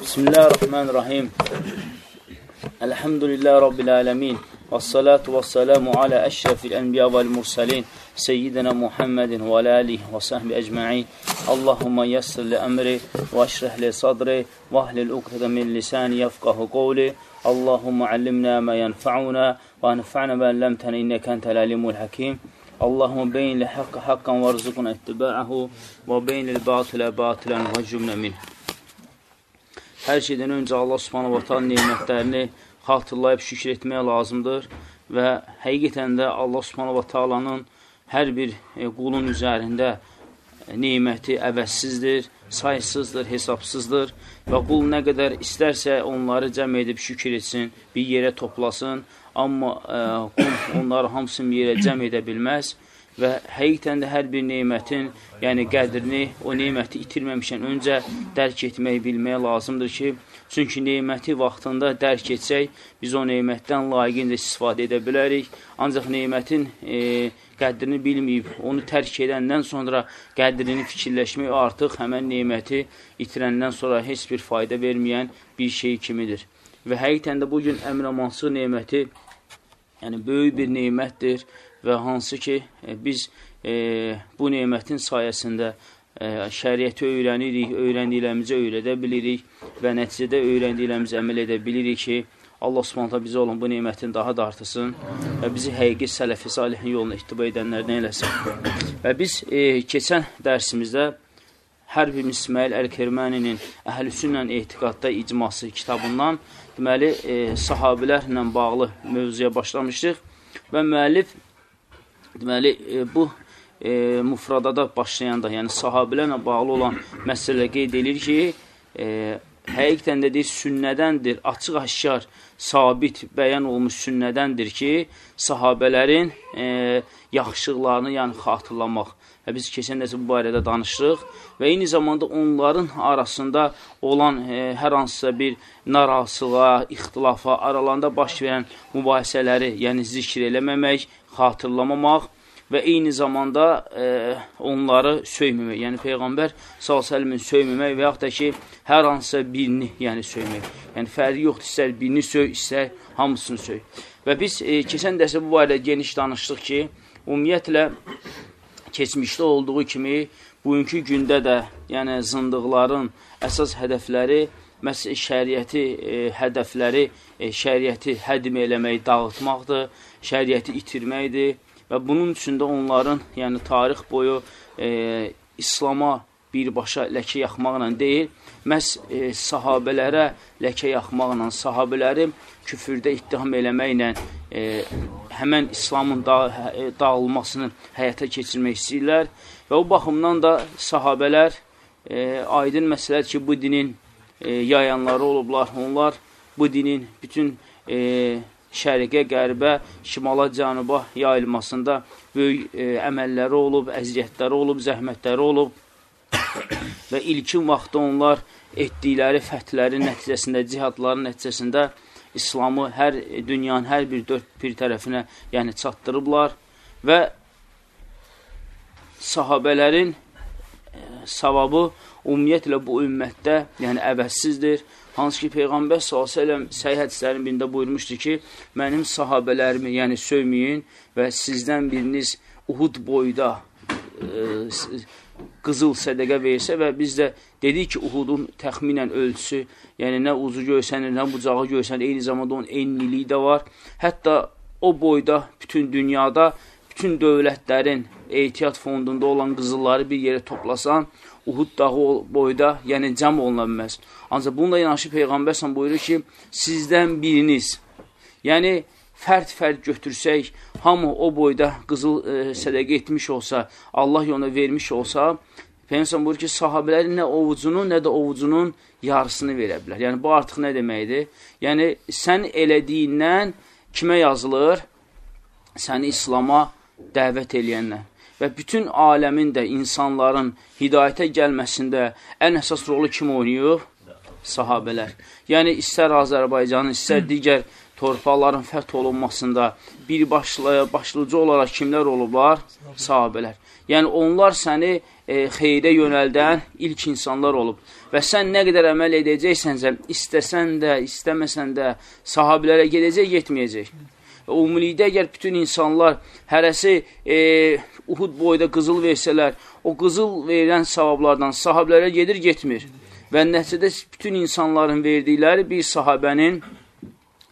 بسم الله الرحمن الرحيم. الحمد لله رب العالمين والصلاة والسلام على أشرف الأنبياء والمرسلين سيدنا محمد وعلى آله وصحبه أجمعين. اللهم يسر لأمري واشرح لصدري واهل الأكثر من لساني يفقه قولي. اللهم علمنا ما ينفعنا وانفعنا ما لمتنا إنك أنت العليم الحكيم. اللهم بين لحق حقا وارزقنا اتباعه وبين الباطل باطلا وجبنا منه. Hər şeydən öncə Allah subhanahu wa ta'ala nemətlərini xatırlayıb şükür etmək lazımdır və həqiqətən də Allah subhanahu wa ta'alanın hər bir e, qulun üzərində e, neməti əvəzsizdir, saysızdır, hesabsızdır və qul nə qədər istərsə onları cəm edib şükür etsin, bir yerə toplasın, amma ə, e, qul onları hamısını yerə cəm edə bilməz və həqiqətən də hər bir nemətin, yəni qədrini, o neməti itirməmişən öncə dərk etmək, bilmək lazımdır ki, çünki neməti vaxtında dərk etsək, biz o nemətdən layiqincə istifadə edə bilərik. Ancaq nemətin e, qədrini bilməyib, onu tərk edəndən sonra qədrini fikirləşmək artıq həmən neməti itirəndən sonra heç bir fayda verməyən bir şey kimidir. Və həqiqətən də bugün əmrəmansıq neməti, yəni böyük bir nemətdir və hansı ki, e, biz e, bu nemətin sayəsində e, şəriəti öyrənirik, öyrəndiklərimizi öyrədə bilirik və nəticədə öyrəndiklərimizi əməl edə bilirik ki, Allah subhanətə bizə olan bu nemətin daha da artırsın və bizi həqiqi sələfi salihin yoluna ittiba edənlərdən eləsin. Və biz e, keçən dərsimizdə hər bir İsmail Əl-Kerməninin Əhl-Sünnə Etiqadda icması kitabından deməli, e, sahabilərlə bağlı mövzuya başlamışdıq və müəllif Deməli, e, bu e, mufradada başlayanda, yəni sahabilərlə bağlı olan məsələ qeyd edir ki, e, həqiqətən də deyir, sünnədəndir, açıq-aşkar, sabit, bəyan olmuş sünnədəndir ki, sahabələrin e, yaxşılıqlarını yəni xatırlamaq. Və biz keçən dəsə bu barədə danışdıq və eyni zamanda onların arasında olan e, hər hansısa bir narazılığa, ixtilafa, aralarında baş verən mübahisələri, yəni zikr eləməmək, xatırlamamaq və eyni zamanda e, onları söyməmək. Yəni Peyğəmbər s.ə.v-in söyməmək və yaxud da ki, hər hansısa birini yəni söymək. Yəni fərqi yoxdur, istər birini söy, istər hamısını söy. Və biz e, keçən dəsə bu barədə geniş danışdıq ki, ümumiyyətlə keçmişdə olduğu kimi bugünkü gündə də yəni zındıqların əsas hədəfləri məhz şəriəti e, hədəfləri e, şəriəti hədim eləmək, dağıtmaqdır, şəriəti itirməkdir və bunun üçün də onların, yəni tarix boyu e, İslama birbaşa ləkə yaxmaqla deyil, məhz e, sahabələrə ləkə yaxmaqla, sahabələri küfürdə ittiham eləməklə e, həmən İslamın da, e, dağılmasını həyata keçirmək istəyirlər və o baxımdan da sahabələr e, aydın məsələdir ki, bu dinin e, yayanları olublar, onlar bu dinin bütün e, şərqə, qərbə, şimala, cənuba yayılmasında böyük e, əməlləri olub, əziyyətləri olub, zəhmətləri olub və ilkin vaxtda onlar etdikləri fətlərin nəticəsində, cihadların nəticəsində İslamı hər dünyanın hər bir dörd bir tərəfinə yəni çatdırıblar və sahabələrin e, savabı ümumiyyətlə bu ümmətdə yəni əvəzsizdir. Hansı ki, Peyğəmbər s.ə.v səhi hədislərin birində buyurmuşdu ki, mənim sahabələrimi, yəni sövməyin və sizdən biriniz Uhud boyda e, qızıl sədəqə versə və biz də dedik ki, Uhudun təxminən ölçüsü, yəni nə ucu görsənir, nə bucağı görsənir, eyni zamanda onun enliliyi də var. Hətta o boyda bütün dünyada, bütün dövlətlərin ehtiyat fondunda olan qızılları bir yerə toplasan, Uhud dağı boyda, yəni cəm oluna bilməz. Ancaq bununla yanaşı Peyğəmbər sən buyurur ki, sizdən biriniz, yəni fərd-fərd götürsək, hamı o boyda qızıl e, sədəqə etmiş olsa, Allah yoluna vermiş olsa, Peyğəmbər buyurur ki, sahabələrin nə ovucunun, nə də ovucunun yarısını verə bilər. Yəni, bu artıq nə deməkdir? Yəni, sən elədiyindən kimə yazılır? Səni İslama dəvət eləyənlər və bütün aləmin də insanların hidayətə gəlməsində ən əsas rolu kim oynayıb? Sahabələr. Yəni, istər Azərbaycanın, istər digər torpaqların fəth olunmasında birbaşlı, başlıcı olaraq kimlər olublar? Sahabələr. Yəni, onlar səni e, xeyrə yönəldən ilk insanlar olub. Və sən nə qədər əməl edəcəksənsə, istəsən də, istəməsən də sahabilərə gedəcək, getməyəcək. Umumilikdə əgər bütün insanlar hərəsi e, Uhud boyda qızıl versələr, o qızıl verilən savablardan sahabilərə gedir, getmir. Və nəticədə bütün insanların verdikləri bir sahabənin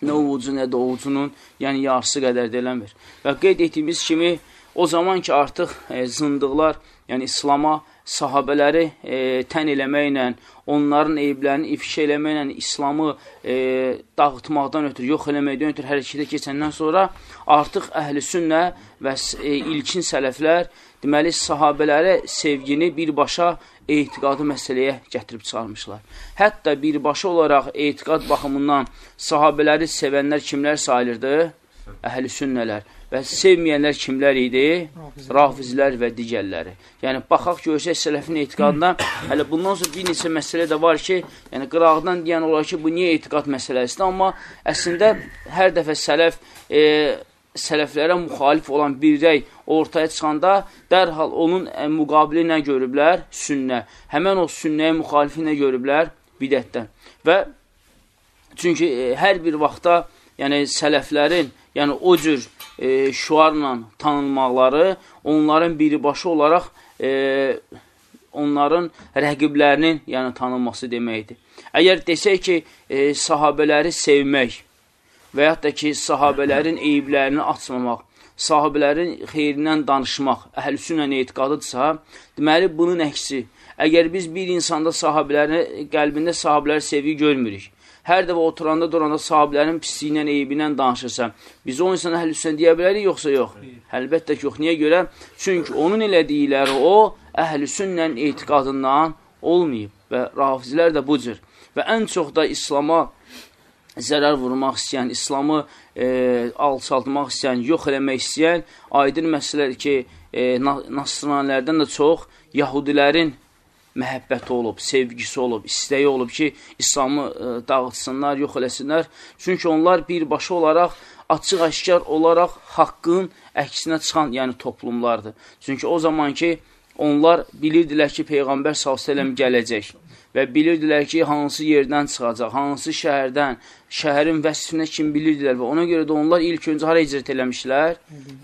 nə ovucu, nə də ovucunun, yəni yarısı qədər deyiləmir. Və qeyd etdiyimiz kimi, o zaman ki, artıq e, zındıqlar, yəni İslama sahabələri e, tən eləməklə, onların eyblərini ifşa eləməklə İslamı e, dağıtmaqdan ötürü, yox eləməkdən ötürü hərəkətə keçəndən sonra artıq əhl-i sünnə və e, ilkin sələflər deməli, sahabələrə sevgini birbaşa etiqadı məsələyə gətirib çıxarmışlar. Hətta birbaşa olaraq etiqad baxımından sahabələri sevənlər kimlər sayılırdı? Əhl-i sünnələr. Və sevməyənlər kimlər idi? Rafizlər və digərləri. Yəni, baxaq görsək sələfin etiqadına, hələ bundan sonra bir neçə məsələ də var ki, yəni qıraqdan deyən olar ki, bu niyə etiqad məsələsidir? Amma əslində hər dəfə sələf e, sələflərə müxalif olan bir rəy ortaya çıxanda dərhal onun ə, müqabili nə görüblər? Sünnə. Həmən o sünnəyə müxalifi nə görüblər? Bidətdən. Və çünki ə, hər bir vaxtda yəni sələflərin, yəni o cür e, şuarla tanınmaqları onların birbaşa olaraq e, onların rəqiblərinin yəni tanınması deməkdir. Əgər desək ki, e, sahabələri sevmək, və yaxud da ki, sahabələrin eyiblərini açmamaq, sahabələrin xeyrindən danışmaq əhlüsünlə etiqadıdırsa, deməli, bunun əksi. Əgər biz bir insanda sahabələrin qəlbində sahabələri sevgi görmürük, hər dəfə oturanda, duranda sahabələrin pisliyindən, eybindən danışırsa, biz o insana əhlüsünə deyə bilərik, yoxsa yox? Əlbəttə ki, yox. Niyə görə? Çünki onun elədikləri o, əhlüsünlə etiqadından olmayıb və rafizlər də bu cür. Və ən çox da İslama zərər vurmaq istəyən, İslamı e, alçaltmaq istəyən, yox eləmək istəyən aydın məsələdir ki, e, nasranilərdən də çox yahudilərin məhəbbəti olub, sevgisi olub, istəyi olub ki, İslamı e, dağıtsınlar, yox eləsinlər. Çünki onlar birbaşa olaraq, açıq-aşkar olaraq haqqın əksinə çıxan, yəni toplumlardır. Çünki o zaman ki, onlar bilirdilər ki, Peyğəmbər s.ə.v gələcək və bilirdilər ki, hansı yerdən çıxacaq, hansı şəhərdən, şəhərin vəsfinə kim bilirdilər və ona görə də onlar ilk öncə hara icrət eləmişlər?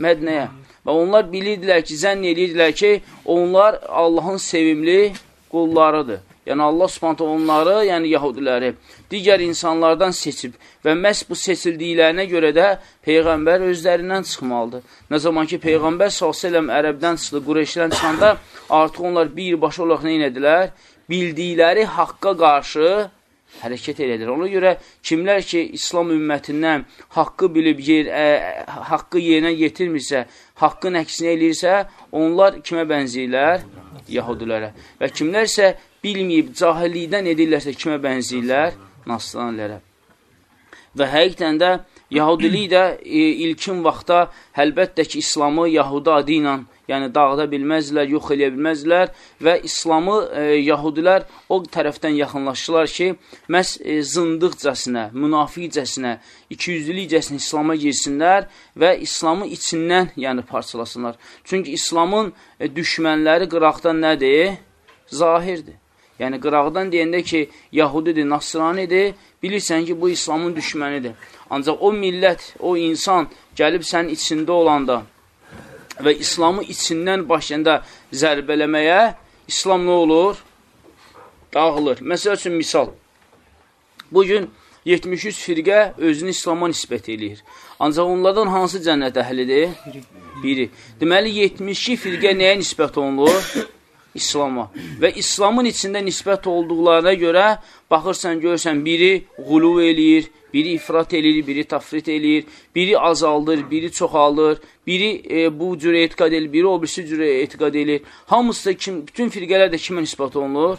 Mədnəyə. Və onlar bilirdilər ki, zənn edirdilər ki, onlar Allahın sevimli qullarıdır. Yəni Allah Subhanahu onları, yəni yahudiləri digər insanlardan seçib və məhz bu seçildiklərinə görə də peyğəmbər özlərindən çıxmalıdır. Nə zaman ki peyğəmbər sallallahu ərəbdən çıxdı, Qureyşdən çıxanda artıq onlar birbaşa olaraq nə etdilər? bildikləri haqqa qarşı hərəkət elədir. Ona görə kimlər ki, İslam ümmətindən haqqı bilib, yer, ə, haqqı yerinə yetirmirsə, haqqın əksinə eləyirsə, onlar kimə bənzəyirlər? Yahudilərə. Və kimlər isə bilməyib, cahillikdən edirlərsə, kimə bənzəyirlər? Nasranilərə. Və həqiqdən də Yahudilik də e, ilkin vaxtda həlbəttə ki, İslamı Yahudi adı ilə yəni dağıda bilməzlər, yox eləyə bilməzlər və İslamı e, yahudilər o tərəfdən yaxınlaşdılar ki, məhz e, zındıqcəsinə, münafiqcəsinə, ikiyüzlülükcəsinə İslama girsinlər və İslamı içindən yəni parçalasınlar. Çünki İslamın e, düşmənləri qıraqdan nədir? Zahirdir. Yəni, qıraqdan deyəndə ki, Yahudidir, Nasranidir, bilirsən ki, bu İslamın düşmənidir. Ancaq o millət, o insan gəlib sənin içində olanda, və İslamı içindən başlayanda zərbələməyə İslam nə olur? Dağılır. Məsəl üçün, misal. Bugün 73 firqə özünü İslama nisbət eləyir. Ancaq onlardan hansı cənnət əhlidir? Biri. Deməli, 72 firqə nəyə nisbət olunur? İslama. Və İslamın içində nisbət olduqlarına görə baxırsan, görsən, biri qulu eləyir, Biri ifrat eləyir, biri tafrit eləyir, biri azaldır, biri çoxalır, biri e, bu cürə etiqad eləyir, biri o birisi cürə etiqad eləyir. Hamısı da kim, bütün firqələr də kimə nisbət olunur?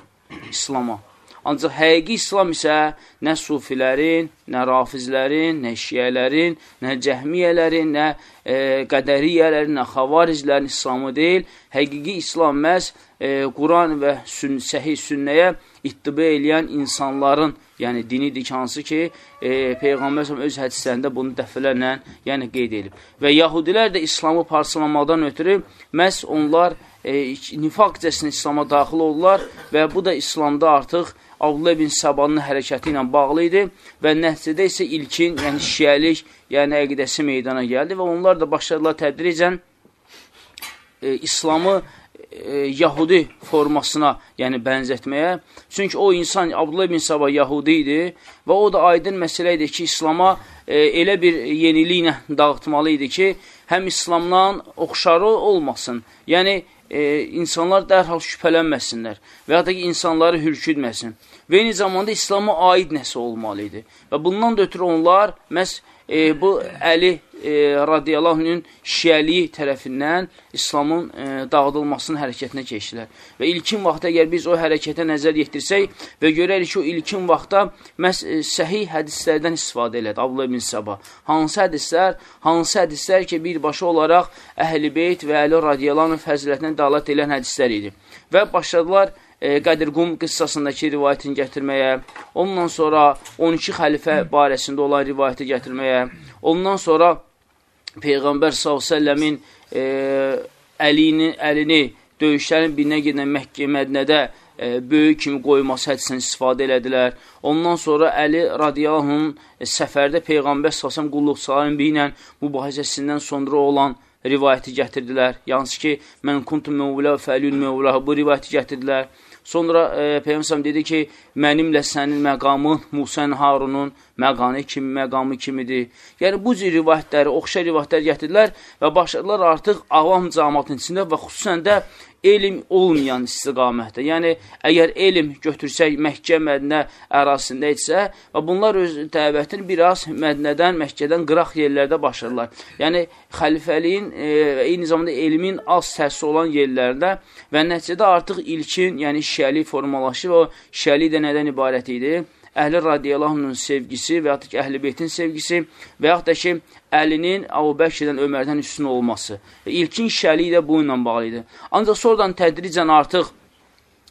İslama. Ancaq həqiqi İslam isə nə sufilərin, nə rafizlərin, nə şiyələrin, nə cəhmiyələrin, nə e, qədəriyyələrin, nə xavariclərin İslamı deyil. Həqiqi İslam məhz e, Quran və sün, səhih sünnəyə ittibə eləyən insanların yəni dinidir ki, hansı ki, e, Peyğəmbər öz hədislərində bunu dəfələrlə yəni qeyd edib. Və yahudilər də İslamı parçalamaqdan ötürü məhz onlar e, nifaqcəsini İslama daxil oldular və bu da İslamda artıq Abdullah ibn Sabanın hərəkəti ilə bağlı idi və nəticədə isə ilkin, yəni şiəlik, yəni əqidəsi meydana gəldi və onlar da başladılar tədricən e, İslamı e, Yahudi formasına yəni bənzətməyə. Çünki o insan, Abdullah ibn Sabah Yahudi idi və o da aydın məsələ idi ki, İslama e, elə bir yeniliklə dağıtmalı idi ki, həm İslamdan oxşarı olmasın. Yəni, e, insanlar dərhal şübhələnməsinlər və ya da ki, insanları hürküdməsin. Və eyni zamanda İslama aid nəsə olmalı idi. Və bundan da ötürü onlar məhz e, bu Əli e, radiyallahu şiəliyi tərəfindən İslamın e, dağıdılmasının hərəkətinə keçdilər. Və ilkin vaxtda əgər biz o hərəkətə nəzər yetirsək və görərik ki, o ilkin vaxtda məhz e, səhih hədislərdən istifadə elədi Abdullah ibn Səba. Hansı hədislər? Hansı hədislər ki, birbaşa olaraq Əhl-i Beyt və Əli radiyallahu fəzilətinə dalat edən hədislər idi. Və başladılar e, Qədir Qum qıssasındakı rivayətini gətirməyə, ondan sonra 12 xəlifə barəsində olan rivayəti gətirməyə, ondan sonra Peyğəmbər s.ə.v-in e, əlini, əlini döyüşlərin birinə gedən Məkkə Mədnədə e, böyük kimi qoyması hədisindən istifadə elədilər. Ondan sonra Əli radiyalahının e, səfərdə Peyğəmbər s.ə.v qulluq sahibi ilə mübahisəsindən sonra olan rivayəti gətirdilər. Yansı ki, mən kuntum məvlə fəlül məvlə bu rivayəti gətirdilər. Sonra e, Peyğəmbər dedi ki, mənimlə sənin məqamın Musən Harunun məqamı kimi, məqamı kimidir. Yəni, bu cür rivayətləri, oxşar rivayətlər gətirdilər və başladılar artıq avam camatın içində və xüsusən də elm olmayan istiqamətdə. Yəni, əgər elm götürsək Məkkə, Mədnə ərazisində etsə, və bunlar öz dəvətini biraz Mədnədən, Məkkədən qıraq yerlərdə başlarlar. Yəni, xəlifəliyin e, eyni zamanda elmin az səsi olan yerlərdə və nəticədə artıq ilkin, yəni şiəli formalaşır o şiəli də nədən ibarət idi? Əhli radiyallahu sevgisi və yaxud da ki, əhl-i beytin sevgisi və yaxud da ki, əlinin Əbu Bəkirdən Ömərdən üstün olması. Və ilkin şəlik də bu ilə bağlı idi. Ancaq sonradan tədricən artıq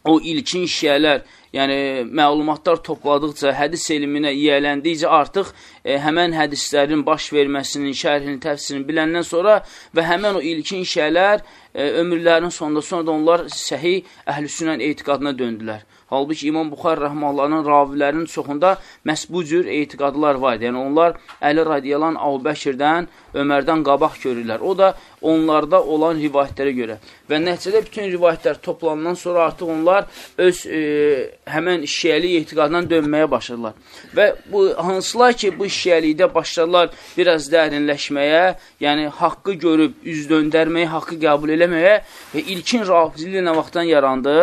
o ilkin şiyələr, yəni məlumatlar topladıqca, hədis elminə yiyələndikcə artıq e, həmən hədislərin baş verməsinin, şərhini, təfsirini biləndən sonra və həmən o ilkin şiyələr e, ömürlərinin sonunda sonra da onlar səhi əhlüsünən etiqadına döndülər. Halbuki İmam Buxar rəhməllərinin ravilərinin çoxunda məhz bu cür etiqadlar var. Yəni, onlar Əli radiyalan Avbəkirdən, Ömərdən qabaq görürlər. O da onlarda olan rivayətlərə görə. Və nəticədə bütün rivayətlər toplandan sonra artıq onlar öz e, həmən şiəli etiqadından dönməyə başladılar. Və bu hansılar ki, bu şiəlikdə başladılar biraz dərinləşməyə, yəni haqqı görüb üz döndərməyə, haqqı qəbul eləməyə və ilkin rafizlik nə vaxtdan yarandı?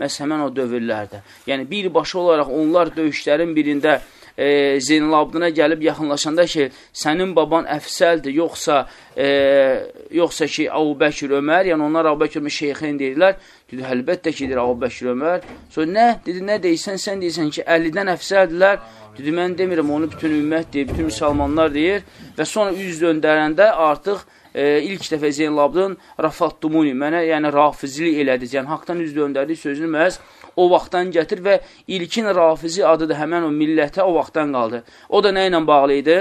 Məhz həmən o dövrlərdə. Yəni, birbaşa olaraq onlar döyüşlərin birində e, Zeynalabdına gəlib yaxınlaşanda ki, sənin baban əfsəldir, yoxsa, e, yoxsa ki, Əbu Bəkir Ömər, yəni onlar Əbu Bəkir Ömər şeyxin deyirlər. Dedi, əlbəttə ki, deyir Əbu Bəkir Ömər. Sonra nə? Dedi, nə deyirsən? Sən deyirsən ki, 50-dən əfsəldirlər. Dedi, mən demirəm, onu bütün ümmət deyir, bütün müsəlmanlar deyir. Və sonra üz döndərəndə artıq e, ilk dəfə Zeynalabdın Rafattumuni, mənə yəni rafizlik elədi, yəni haqdan üz döndərdi sözünü məhz o vaxtdan gətir və ilkin rafizi adı da həmən o millətə o vaxtdan qaldı. O da nə ilə bağlı idi?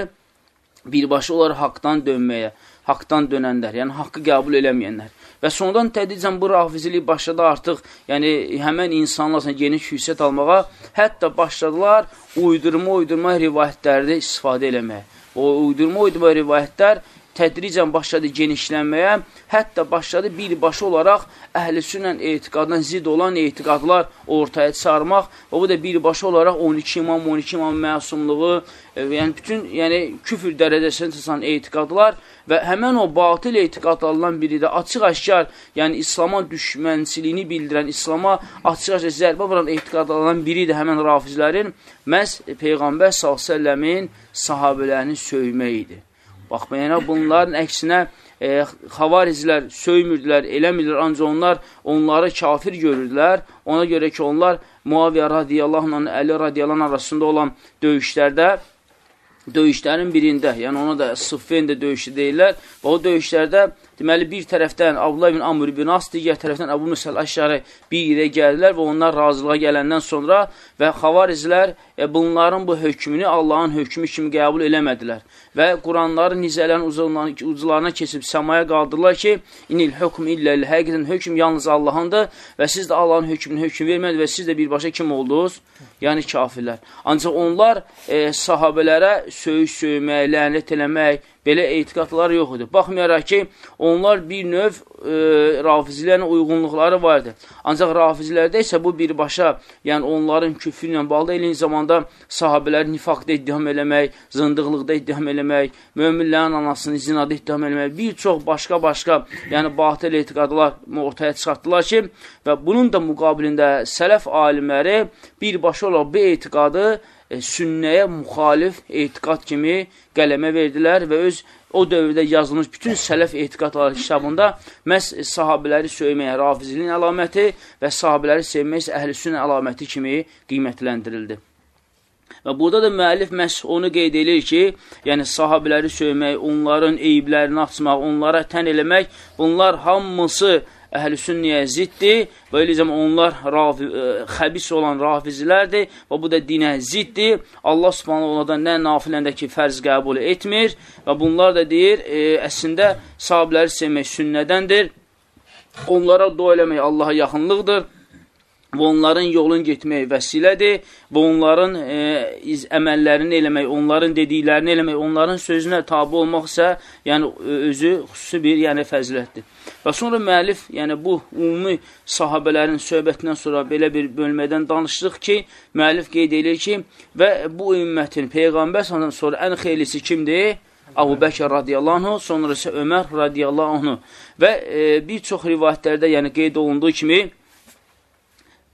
Birbaşa olaraq haqdan dönməyə, haqdan dönənlər, yəni haqqı qəbul eləməyənlər. Və sonradan tədricən bu rafizilik başladı artıq, yəni həmən insanlarla geniş hüsiyyət almağa, hətta başladılar uydurma-uydurma rivayətlərdə istifadə eləməyə. O uydurma-uydurma rivayətlər tədricən başladı genişlənməyə, hətta başladı birbaşa olaraq əhl-i sünnən etiqadına zid olan etiqadlar ortaya çıxarmaq və bu da birbaşa olaraq 12 imam, 12 imam məsumluğu, e, yəni bütün yəni, küfür dərəcəsində çıxan etiqadlar və həmən o batil etiqadlarından biri də açıq-aşkar, yəni İslama düşmənçiliyini bildirən, İslama açıq-aşkar zərbə vuran etiqadlarından biri də həmən rafizlərin məhz Peyğəmbər s.ə.v-in sahabələrini söymək idi. Baxmayana bunların əksinə e, xavaricilər söymürdülər, eləmirdilər, ancaq onlar onları kafir görürdülər. Ona görə ki, onlar Muaviyyə radiyallahu anh, Əli radiyallahu arasında olan döyüşlərdə döyüşlərin birində, yəni ona da Sıffin də döyüşü deyirlər və o döyüşlərdə deməli, bir tərəfdən Abdullah ibn Amr ibn As, digər tərəfdən Əbu Musəl Əşşəri bir yerə gəldilər və onlar razılığa gələndən sonra və xavarizlər e, bunların bu hökmünü Allahın hökmü kimi qəbul eləmədilər və Quranların nizələrin uclarına keçib səmaya qaldırdılar ki, inil hökm illəl, həqiqətən hökm yalnız Allahındır və siz də Allahın hökmünü hökm vermədi və siz də birbaşa kim oldunuz? Yəni kafirlər. Ancaq onlar e, sahabələrə söyüş söymək, lənət eləmək, belə etiqadlar yox idi. Baxmayaraq ki, onlar bir növ e, rafizilərin uyğunluqları vardı. Ancaq rafizilərdə isə bu birbaşa, yəni onların küfrü ilə bağlı eyni zamanda sahabələri nifaqda iddiham eləmək, zındıqlıqda iddiham eləmək, möminlərin anasını zinada iddiham eləmək, bir çox başqa-başqa, yəni batıl etiqadlar ortaya çıxartdılar ki, və bunun da müqabilində sələf alimləri birbaşa olaraq bu etiqadı e, sünnəyə müxalif etiqad kimi qələmə verdilər və öz o dövrdə yazılmış bütün sələf etiqadları kitabında məhz sahabələri söyməyə rafiziliyin əlaməti və sahabələri sevmək əhl-i sünnə əlaməti kimi qiymətləndirildi. Və burada da müəllif məhz onu qeyd edir ki, yəni sahabələri söymək, onların eyiblərini açmaq, onlara tən eləmək, bunlar hamısı əhl-i sünniyə ziddir və eləcəm onlar rafi, ə, e, xəbis olan rafizilərdir və bu da dinə ziddir. Allah subhanahu onlardan nə nafiləndəki fərz qəbul etmir və bunlar da deyir, ə, e, əslində sahabiləri sevmək sünnədəndir. Onlara dua eləmək Allaha yaxınlıqdır və onların yolun getmək vəsilədir və onların e, iz, əməllərini eləmək, onların dediklərini eləmək, onların sözünə tabi olmaq isə yəni, özü xüsusi bir yəni, fəzilətdir. Və sonra müəllif, yəni bu ümumi sahabələrin söhbətindən sonra belə bir bölmədən danışdıq ki, müəllif qeyd edir ki, və bu ümmətin Peyğəmbər sonra ən xeylisi kimdir? Abu Bəkir radiyallahu anhu, sonra isə Ömər radiyallahu anhu. Və e, bir çox rivayətlərdə yəni qeyd olunduğu kimi,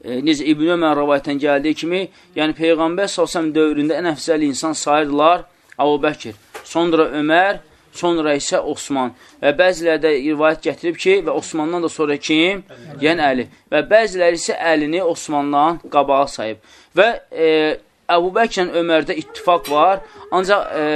e, necə İbn Ömər rəvayətən gəldiyi kimi, yəni Peyğəmbər salsam dövründə ən əfzəl insan sayırdılar Abu Bəkir, sonra Ömər, sonra isə Osman. Və bəzilərdə rivayət gətirib ki, və Osmandan da sonra kim? Yəni Əli. Və bəziləri isə Əlini Osmandan qabağa sayıb. Və e, Əbu Bəkirlə Ömərdə ittifaq var, ancaq e,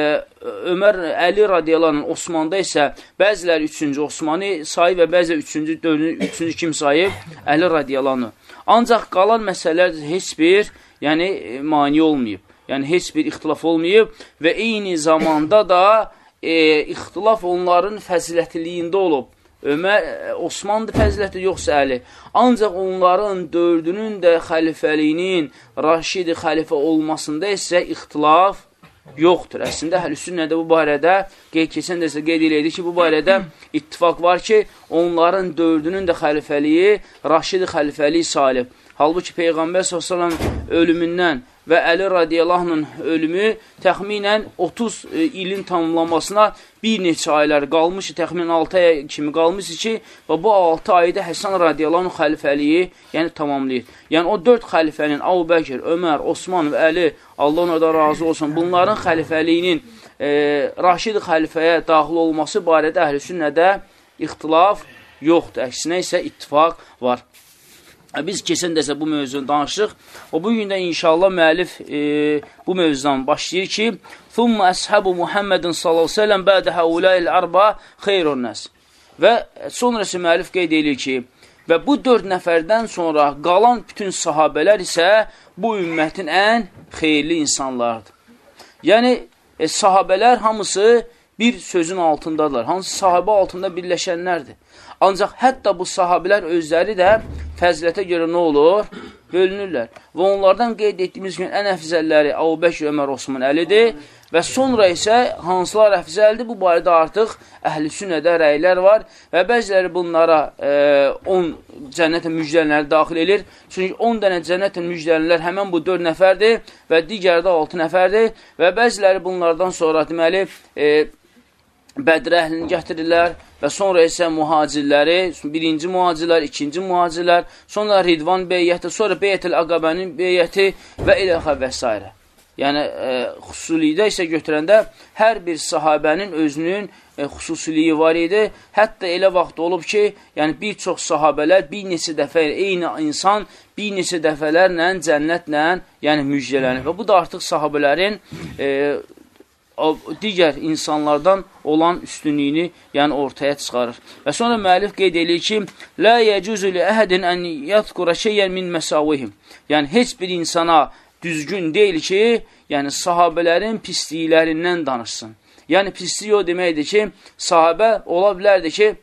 Ömər Əli radiyalarının Osmanda isə bəziləri üçüncü Osmanı sayıb və bəziləri üçüncü, dördüncü, üçüncü kim sayıb? Əli radiyalarını. Ancaq qalan məsələlər heç bir yəni, mani olmayıb. Yəni, heç bir ixtilaf olmayıb və eyni zamanda da e, ixtilaf onların fəzilətliyində olub. Ömər, e, Osmanlı fəziləti yoxsa Əli. Ancaq onların dördünün də xəlifəliyinin Raşidi xəlifə olmasında isə ixtilaf yoxdur. Əslində, Əhl-Sünnədə bu barədə, qeyd keçən dəsə qeyd eləydi ki, bu barədə ittifaq var ki, onların dördünün də xəlifəliyi Raşidi xəlifəliyi salib. Halbuki Peyğəmbər s.ə.v ölümündən və Əli radiyallahının ölümü təxminən 30 e, ilin tamamlanmasına bir neçə aylar qalmış, təxminən 6 ay kimi qalmış ki, və bu 6 ayda Həsən radiyallahının xəlifəliyi yəni tamamlayır. Yəni o 4 xəlifənin, Abu Bəkir, Ömər, Osman və Əli, Allah onlardan razı olsun, bunların xəlifəliyinin e, Raşid xəlifəyə daxil olması barədə əhl-i sünnədə ixtilaf yoxdur. Əksinə isə ittifaq var. Biz keçən dəsə bu mövzunu danışdıq. O bu gün də inşallah müəllif e, bu mövzudan başlayır ki, "Thumma ashabu Muhammedin sallallahu əleyhi və səlləm ba'da haula'il arba xeyrun nas." Və sonrası müəllif qeyd edir ki, və bu 4 nəfərdən sonra qalan bütün sahabelər isə bu ümmətin ən xeyirli insanlardır. Yəni e, sahabelər hamısı bir sözün altındadır. Hansı sahabə altında birləşənlərdir. Ancaq hətta bu sahabilər özləri də fəzilətə görə nə olur? Bölünürlər. Və onlardan qeyd etdiyimiz gün ən əfzəlləri Əbu Bəkir, Ömər, Osman Əlidir və sonra isə hansılar əfzəldir? Bu barədə artıq əhl-i sünnədə rəylər var və bəziləri bunlara 10 e, cənnətə müjdələnləri daxil edir. Çünki 10 dənə cənnətə müjdələnlər həmən bu 4 nəfərdir və digəri də 6 nəfərdir və bəziləri bunlardan sonra deməli e, Bədrə əhlini gətirirlər və sonra isə mühacirləri, birinci mühacirlər, ikinci mühacirlər, sonra Ridvan beyyəti, sonra beyyətəl əqabənin beyyəti və eləxə və s. Yəni, e, xüsusilikdə isə götürəndə hər bir sahabənin özünün e, xüsusiliyi var idi. Hətta elə vaxt olub ki, yəni bir çox sahabələr bir neçə dəfə, eyni insan bir neçə dəfələrlə cənnətlə yəni müjdələnir. Və bu da artıq sahabələrin e, digər insanlardan olan üstünlüyünü yəni ortaya çıxarır. Və sonra müəllif qeyd edir ki, Lə yəcuzu li əhədin ən yadqura şeyən min məsavihim. Yəni, heç bir insana düzgün deyil ki, yəni sahabələrin pisliklərindən danışsın. Yəni, pislik o deməkdir ki, sahabə ola bilərdi ki,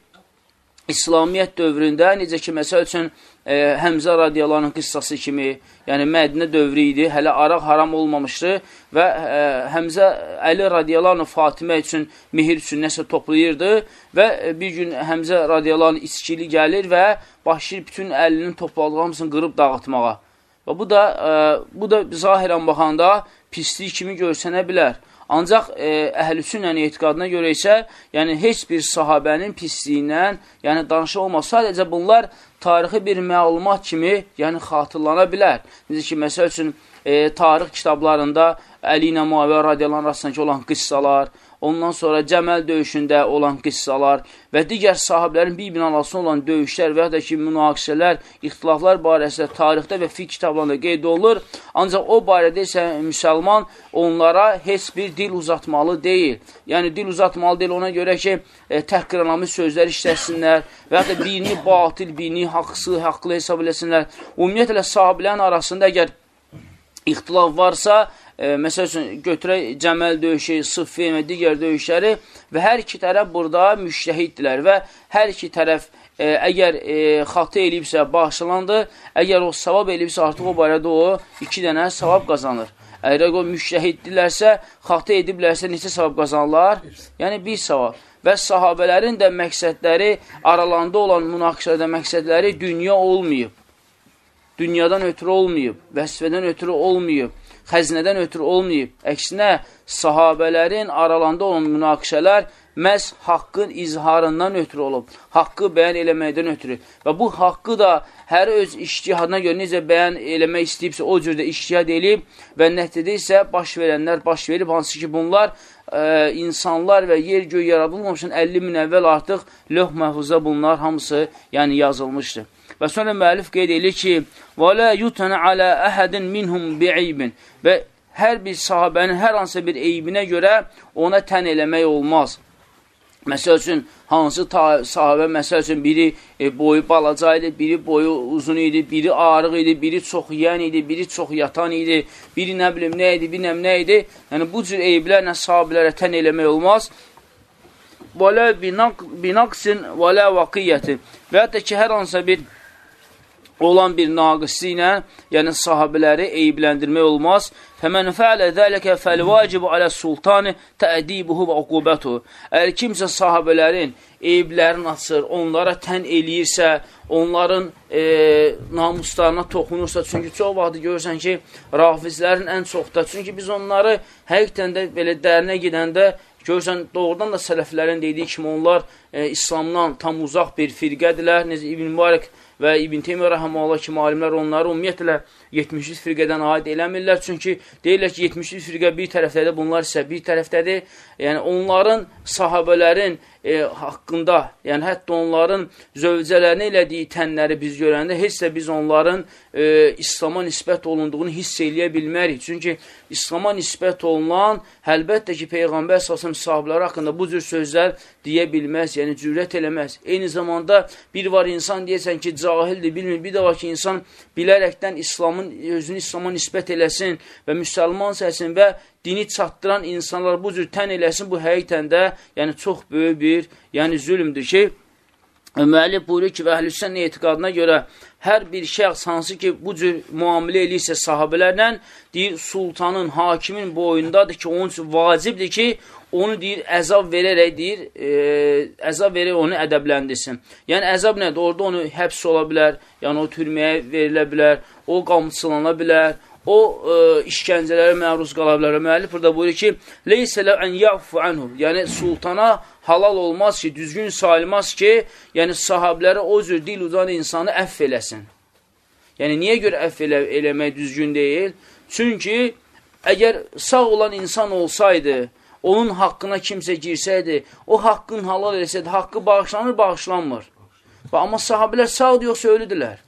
İslamiyyət dövründə, necə ki, məsəl üçün, e, Həmzə radiyalarının qıssası kimi, yəni Mədinə dövrü idi, hələ araq haram olmamışdı və e, Həmzə Əli radiyalarını Fatimə üçün, mehir üçün nəsə toplayırdı və e, bir gün Həmzə radiyalarının içkili gəlir və başlayır bütün əlinin topladığı hamısını qırıb dağıtmağa. Və bu da, e, bu da zahirən baxanda pislik kimi görsənə bilər. Ancaq e, əhlüsünlə etiqadına görə isə, yəni heç bir sahabənin pisliyindən, yəni danışıq olmaz. Sadəcə bunlar tarixi bir məlumat kimi, yəni xatırlana bilər. Necə ki, məsəl üçün, e, tarix kitablarında Əli ilə Muaviyyə radiyaların arasındakı olan qıssalar, ondan sonra Cəməl döyüşündə olan qıssalar və digər sahiblərin arasında olan döyüşlər və ya da ki, münaqişələr, ixtilaflar barəsində tarixdə və fiqh kitablarında qeyd olunur. Ancaq o barədə isə müsəlman onlara heç bir dil uzatmalı deyil. Yəni, dil uzatmalı deyil ona görə ki, e, təhqiranamış sözlər işləsinlər və ya da birini batil, birini haqsız, haqlı hesab eləsinlər. Ümumiyyətlə, sahabilərin arasında əgər ixtilaf varsa, e, məsəl üçün, götürək Cəməl döyüşü, Sıffin və digər döyüşləri və hər iki tərəf burada müştəhiddirlər və hər iki tərəf e, əgər e, xatı eləyibsə, bağışlandı, əgər o savab eləyibsə, artıq o barədə o iki dənə savab qazanır. Əgər o müştəhiddirlərsə, xatı ediblərsə, neçə savab qazanırlar? Yəni, bir savab. Və sahabələrin də məqsədləri, aralarında olan münaqişədə məqsədləri dünya olmayıb. Dünyadan ötürü olmayıb, vəsvədən ötürü olmayıb xəzinədən ötürü olmayıb. Əksinə, sahabələrin aralanda olan münaqişələr məhz haqqın izharından ötürü olub, haqqı bəyan eləməkdən ötürü. Və bu haqqı da hər öz iştihadına görə necə bəyan eləmək istəyibsə, o cürdə iştihad eləyib və nəticədə isə baş verənlər baş verib, hansı ki bunlar ə, insanlar və yer göy yaradılmamışın 50 min əvvəl artıq löh məhfuzda bunlar hamısı yəni yazılmışdır. Və sonra müəllif qeyd edir ki, Və lə yutənə alə əhədin minhum bi'eybin və hər bir sahabənin hər hansı bir eybinə görə ona tən eləmək olmaz. Məsəl üçün, hansı sahabə, məsəl üçün, biri e, boyu balaca idi, biri boyu uzun idi, biri ağrıq idi, biri çox yiyən idi, biri çox yatan idi, biri nə bilim nə idi, bir nə idi. Yəni, bu cür eyblərlə sahabələrə tən eləmək olmaz. Və lə binaqsin və lə vaqiyyətin və hətta ki, hər hansı bir olan bir naqisi ilə, yəni sahabiləri eybləndirmək olmaz. Fəmən fəalə zəlikə fəlvacibu alə sultani təədibuhu və uqubətuhu. Əgər kimsə sahabələrin eyblərini açır, onlara tən eləyirsə, onların e, namuslarına toxunursa, çünki çox vaxt görürsən ki, rafizlərin ən çoxda, çünki biz onları həqiqətən də belə dərinə gedəndə Görürsən, doğrudan da sələflərin dediyi kimi onlar e, İslamdan tam uzaq bir firqədirlər. Necə İbn Mübarək və İbn Teymiyyə rəhməhullah kimi alimlər onları ümumiyyətlə 73 firqədən aid eləmirlər. Çünki deyirlər ki, 73 firqə bir tərəfdədir, bunlar isə bir tərəfdədir. Yəni onların sahabələrin e, haqqında, yəni hətta onların zövcələrinə elədiyi tənləri biz görəndə heç də biz onların e, İslama nisbət olunduğunu hiss eləyə bilmərik. Çünki İslama nisbət olunan, əlbəttə ki, Peyğəmbər əsasım sahabələri haqqında bu cür sözlər deyə bilməz, yəni cürət eləməz. Eyni zamanda bir var insan deyəsən ki, cahildir, bilmir, bir də var ki, insan bilərəkdən İslamın, özünü İslama nisbət eləsin və müsəlman səhsin və dini çatdıran insanlar bu cür tən eləsin, bu həqiqətən də yəni çox böyük bir yəni zülmdür ki, müəllif buyurur ki, və əhlüsən etiqadına görə hər bir şəxs hansı ki, bu cür müamilə eləyirsə sahabələrlə, deyir, sultanın, hakimin boyundadır ki, onun üçün vacibdir ki, onu deyir, əzab verərək deyir, e, əzab verərək onu ədəbləndirsin. Yəni, əzab nədir? Orada onu həbs ola bilər, yəni o türməyə verilə bilər, o qamçılana bilər, o e, işgəncələrə məruz qala bilər. Müəllif burada buyurur ki, Leysələ ən yəğfu anhu. Yəni, sultana halal olmaz ki, düzgün sayılmaz ki, yəni sahablərə o cür dil udan insanı əff eləsin. Yəni, niyə görə əff elə, eləmək düzgün deyil? Çünki, əgər sağ olan insan olsaydı, onun haqqına kimsə girsəydi, o haqqın halal eləsəydi, haqqı bağışlanır, bağışlanmır. Amma sahabilər sağdır, yoxsa ölüdülər.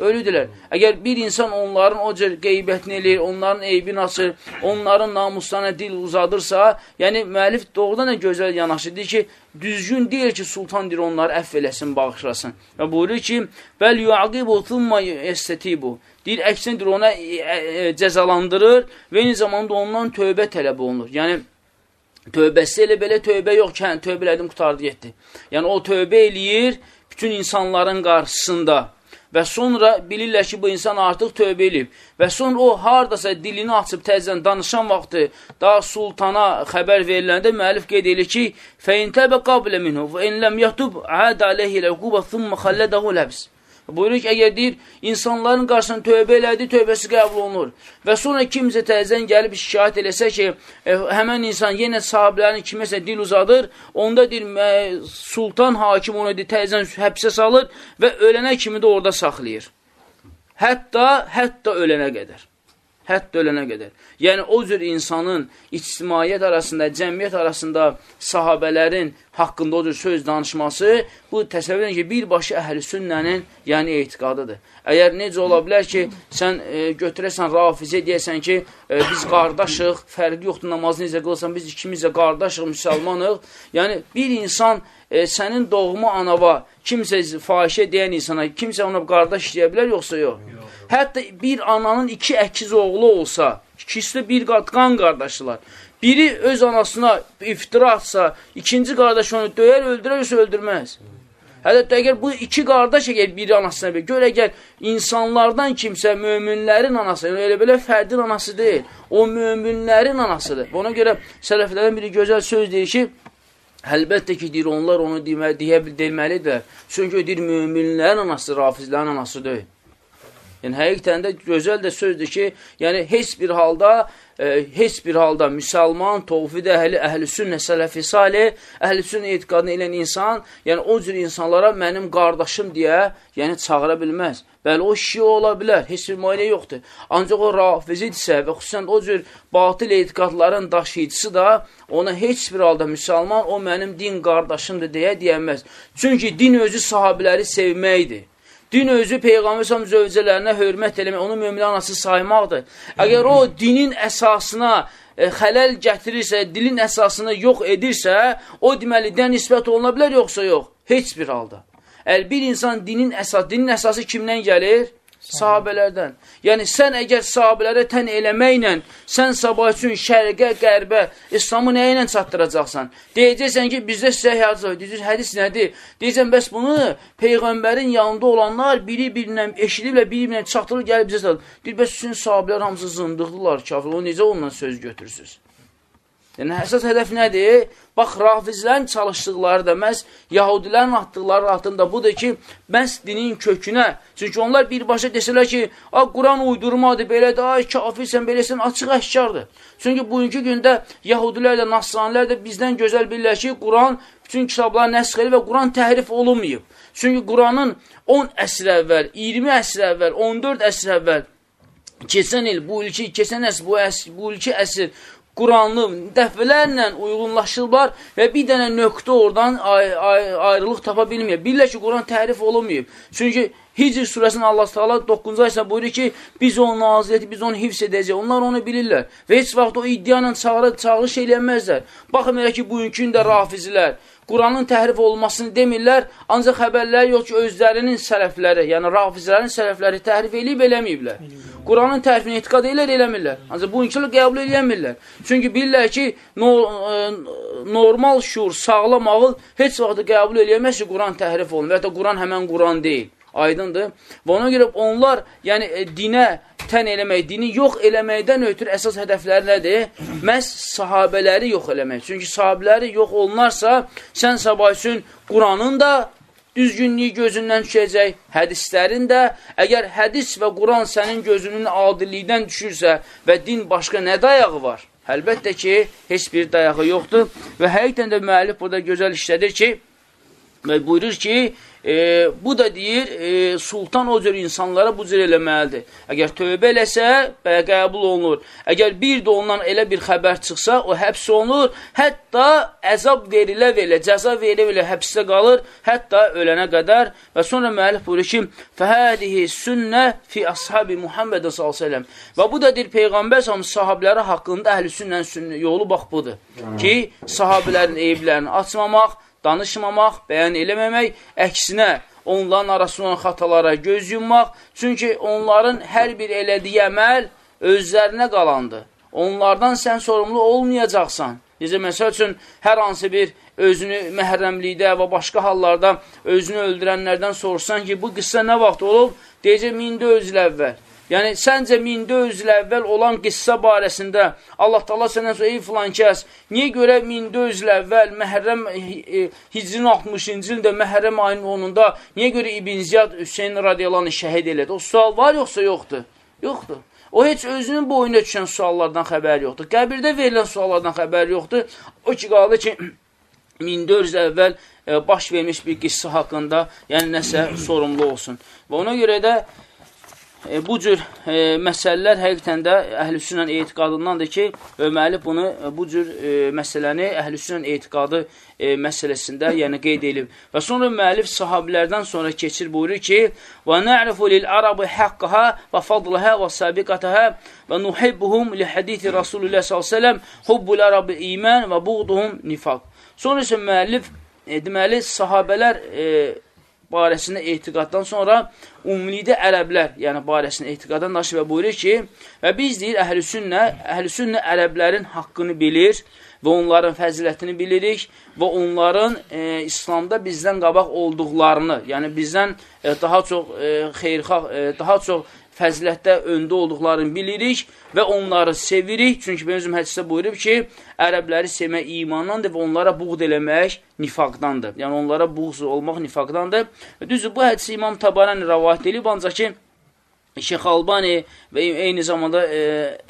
ölüdürlər. Əgər bir insan onların o cür qeybətini eləyir, onların eybini açır, onların namuslarına dil uzadırsa, yəni müəllif doğrudan da gözəl yanaşıdır ki, düzgün deyil ki, sultan deyir onları əff eləsin, bağışlasın. Və buyurur ki, bəl yuaqibu thumma estetibu. Deyir, əksindir, ona e, e, cəzalandırır və eyni zamanda ondan tövbə tələb olunur. Yəni, Tövbəsi elə belə tövbə yox ki, hə, tövbə elədim, qutardı, getdi. Yəni, o tövbə eləyir bütün insanların qarşısında və sonra bilirlər ki, bu insan artıq tövbə eləyib və sonra o haradasa dilini açıb təzədən danışan vaxtı daha sultana xəbər veriləndə müəllif qeyd edir ki, fəintəbə qabilə minhu və enləm yətub ədə aleyhi ləqubə thumma xəllədəhu ləbs. Buyurur ki, əgər deyir, insanların qarşısına tövbə elədi, tövbəsi qəbul olunur. Və sonra kimsə təzən gəlib şikayət eləsə ki, e, həmən insan yenə sahiblərini kiməsə dil uzadır, onda deyir, e, sultan hakim onu deyir, təzən həbsə salır və ölənə kimi də orada saxlayır. Hətta, hətta ölənə qədər hətta ölənə qədər. Yəni, o cür insanın ictimaiyyət arasında, cəmiyyət arasında sahabələrin haqqında o cür söz danışması, bu təsəvvür edin ki, birbaşı əhl-i sünnənin, yəni etiqadıdır. Əgər necə ola bilər ki, sən e, götürəsən, rafizə deyəsən ki, e, biz qardaşıq, fərqi yoxdur, namazı necə qılsan, biz ikimiz də qardaşıq, müsəlmanıq. Yəni, bir insan e, sənin doğma anava, kimsə fahişə deyən insana, kimsə ona qardaş deyə bilər, yoxsa yox? yox. Hətta bir ananın iki əkiz oğlu olsa, ikisi də bir qan qardaşılar. Biri öz anasına iftira atsa, ikinci qardaş onu döyər, öldürər, yoxsa öldürməz. Hətta əgər bu iki qardaş əgər biri anasına bir, gör əgər insanlardan kimsə möminlərin anası, yəni elə belə fərdin anası deyil, o möminlərin anasıdır. Ona görə sələflərdən biri gözəl söz deyir ki, Əlbəttə ki, deyir, onlar onu deyə, deyə, deməlidir. Çünki deyir, möminlərin anası, rafizlərin anası deyil. Yəni, həqiqətən də gözəl də sözdür ki, yəni, heç bir halda, e, heç bir halda müsəlman, tovfid əhli, sünnə, sələfi salih, əhl-i sünnə etiqadını eləyən insan, yəni, o cür insanlara mənim qardaşım deyə, yəni, çağıra bilməz. Bəli, o şiə ola bilər, heç bir müayinə yoxdur. Ancaq o rafizidsə və xüsusən o cür batil etiqadların daşıyıcısı da ona heç bir halda müsəlman, o mənim din qardaşımdır deyə deyəməz. Çünki din özü sahabiləri sevməkdir. Din özü Peyğəmbər səhəm zövcələrinə hörmət eləmək, onu mömin anası saymaqdır. Əgər o dinin əsasına e, xələl gətirirsə, dilin əsasını yox edirsə, o deməli, dən nisbət oluna bilər, yoxsa yox? Heç bir halda. Bir insan dinin əsası, dinin əsası kimdən gəlir? sahabələrdən. Yəni, sən əgər sahabələrə tən eləməklə, sən sabah üçün şərqə, qərbə, İslamı nə ilə çatdıracaqsan? Deyəcəksən ki, bizdə sizə hədis var. Deyəcəksən, hədis nədir? Deyəcəksən, bəs bunu Peyğəmbərin yanında olanlar biri-birinə eşidiblə, biri-birinə çatdırır, gəlib bizə satır. Deyir, bəs sizin sahabələr hamısı zındıqdılar, kafir, o necə ondan söz götürürsünüz? Yəni, əsas hədəf nədir? Bax, rafizlərin çalışdıqları da məhz yahudilərin atdıqları altında budur ki, məhz dinin kökünə, çünki onlar birbaşa desələr ki, a, Quran uydurmadır, belədir, ay, kafirsən, beləsən, açıq əşkardır. Çünki bugünkü gündə yahudilər də, nasranilər də bizdən gözəl bilirlər ki, Quran bütün kitabları nəsx edir və Quran təhrif olunmayıb. Çünki Quranın 10 əsr əvvəl, 20 əsr əvvəl, 14 əsr əvvəl, keçən il, bu ilki, keçən əsr, bu, əsr, bu ilki əsr Quranlı dəfələrlə uyğunlaşırlar və bir dənə nöqtə oradan ay ay ayrılıq tapa bilməyib. Bilirlər ki, Quran tərif olunmayıb. Çünki Hicr surəsinin Allah Taala 9-cu ayəsində buyurur ki, biz onun naziyyəti, biz onu hifz edəcəyik. Onlar onu bilirlər və heç vaxt o iddiayla çağırı, çağırış eləyənməzlər. Baxın elə ki, bugünkü də rafizlər Quranın təhrif olmasını demirlər, ancaq xəbərlər yox ki, özlərinin sələfləri, yəni rafizlərin sələfləri təhrif eləyib eləməyiblər. Quranın tərifini etiqad elər, eləmirlər. Ancaq bu inkilər qəbul eləyəmirlər. Çünki bilirlər ki, no, ə, e, normal şuur, sağlam ağıl heç vaxt qəbul eləyəməz ki, Quran təhrif olunur və ya da Quran həmən Quran deyil. Aydındır. Və ona görə onlar, yəni e, dinə tən eləmək, dini yox eləməkdən ötürü əsas hədəfləri nədir? Məhz sahabələri yox eləmək. Çünki sahabələri yox olunarsa, sən sabah üçün Quranın da düzgünlüyü gözündən düşəcək, hədislərin də, əgər hədis və Quran sənin gözünün adillikdən düşürsə və din başqa nə dayağı var? Əlbəttə ki, heç bir dayağı yoxdur və həqiqdən də müəllif burada gözəl işlədir ki, və buyurur ki, e, bu da deyir, e, sultan o cür insanlara bu cür eləməlidir. Əgər tövbə eləsə, qəbul olunur. Əgər bir də ondan elə bir xəbər çıxsa, o həbs olunur, hətta əzab verilə-verilə, cəza verilə-verilə həbsdə qalır, hətta ölənə qədər və sonra müəllif buyurur ki, fəhədihi sünnə fi ashabi Muhammed s.ə.v. Və bu da deyir, Peyğəmbər sahabləri haqqında əhl-i sünnənin yolu bax budur ki, sahabilərin eyiblərini açmamaq, danışmamaq, bəyan eləməmək, əksinə onların arasında olan xatalara göz yummaq, çünki onların hər bir elədiyi əməl özlərinə qalandı. Onlardan sən sorumlu olmayacaqsan. Necə, məsəl üçün, hər hansı bir özünü məhrəmlikdə və başqa hallarda özünü öldürənlərdən sorsan ki, bu qıssa nə vaxt olub? Deyəcək, 1400 il əvvəl. Yəni, səncə 1400 il əvvəl olan qissə barəsində Allah da Allah sonra, ey filan kəs, niyə görə 1400 il əvvəl Məhərrəm e, e, hicrin 60-cı ildə Məhərrəm ayının 10-unda niyə görə İbn Ziyad Hüseyin radiyalarını şəhid elədi? O sual var yoxsa yoxdur? Yoxdur. O heç özünün boyuna düşən suallardan xəbər yoxdur. Qəbirdə verilən suallardan xəbər yoxdur. O ki, qaldı ki, 1400 əvvəl e, baş vermiş bir qissə haqqında, yəni nəsə sorumlu olsun. Və ona görə də e, bu cür e, məsələlər həqiqətən də əhlüsünlə etiqadındandır ki, müəllif bunu e, bu cür e, məsələni əhlüsünlə etiqadı e, məsələsində yəni qeyd edib. Və sonra müəllif sahabilərdən sonra keçir buyurur ki: "Və na'rifu lil arabi haqqaha və fadlaha və sabiqataha və nuhibbuhum li hadisi Rasulullah sallallahu əleyhi və səlləm hubbul arabi iman və buğduhum nifaq." Sonra isə müəllif e, deməli sahabelər e, barəsində etiqaddan sonra ümumilikdə ərəblər, yəni barəsində etiqaddan daşı və buyurur ki, və biz deyir əhlüsünnə, əhlüsünnə ərəblərin haqqını bilir və onların fəzilətini bilirik və onların e, İslamda bizdən qabaq olduqlarını, yəni bizdən e, daha çox e, xeyrxalq, e, daha çox fəzilətdə öndə olduqlarını bilirik və onları sevirik. Çünki Peyyəmizm hədisdə buyurub ki, ərəbləri sevmək imandandır və onlara buğd eləmək nifaqdandır. Yəni, onlara buğz olmaq nifaqdandır. Düzdür, bu hədisi İmam Tabarani rəvayət edib, ancaq ki, Şeyx Albani və eyni zamanda e,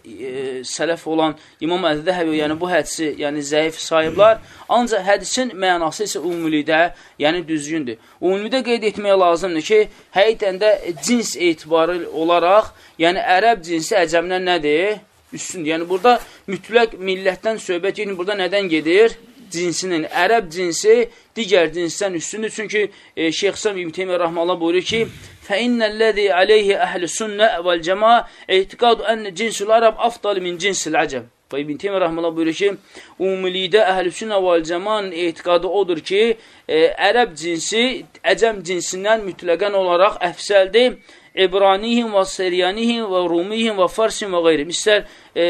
e, sələf olan İmam Əzdəhəvi, yəni bu hədisi, yəni zəif sahiblər, ancaq hədisin mənası isə umumilikdə, yəni düzgündür. Umumilikdə qeyd etmək lazımdır ki, həqiqətən də cins etibarı olaraq, yəni ərəb cinsi əcəmdən nədir? Üstündür. Yəni burada mütləq millətdən söhbət gedir, burada nədən gedir? cinsinin, ərəb cinsi digər cinsdən üstündür. Çünki e, Şeyx Sam İbn Teymiyyə Rahmanullah buyurur ki, فَإِنَّ الَّذِي عَلَيْهِ أَهْلُ السُنَّةِ وَالْجَمَاءِ اِعْتِقَادُ أَنَّ جِنْسُ الْعَرَبِ أَفْضَلِ مِنْ جِنْسِ الْعَجَمِ Və İbn Teymiyyə Rahmanullah buyurur ki, umumilikdə əhl-i sünnə və cəmanın etiqadı odur ki, e, ərəb cinsi əcəm cinsindən mütləqən olaraq əfsəldir. İbranihim və Siryanihim və Rumihim və Farsin və qeyrim. İstər e,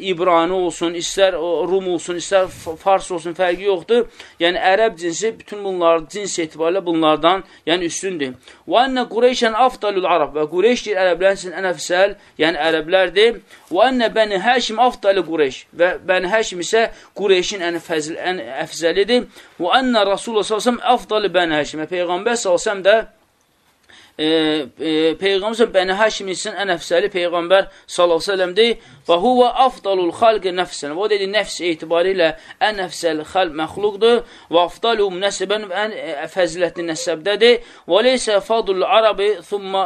İbrani olsun, istər Rum olsun, istər Fars olsun, fərqi yoxdur. Yəni, ərəb cinsi bütün bunlar, cins etibarilə bunlardan yəni üstündür. Və ənə Qureyşən afdalul Arab və Qureyş deyir, ərəblərin üçün ən əfsəl, yəni ərəblərdir. Və ənə Bəni Həşim afdalı Qureyş və Bəni Həşim isə Qureyşin ən, fəzil, ən əfzəlidir. Və ənə Rasulullah s.ə.v afdalı Bəni Həşim və Peyğəmbər s.ə.v də e, e, Peyğəmbər Bəni Həşim üçün ən əfsəli Peyğəmbər s.ə.v-dir və huvə afdalul xalqı nəfsən. O dedi, nəfs etibarilə ən əfsəl xalq məxluqdur və afdalum nəsəbən ən fəzilətli nəsəbdədir və leysə fadul arabi thumma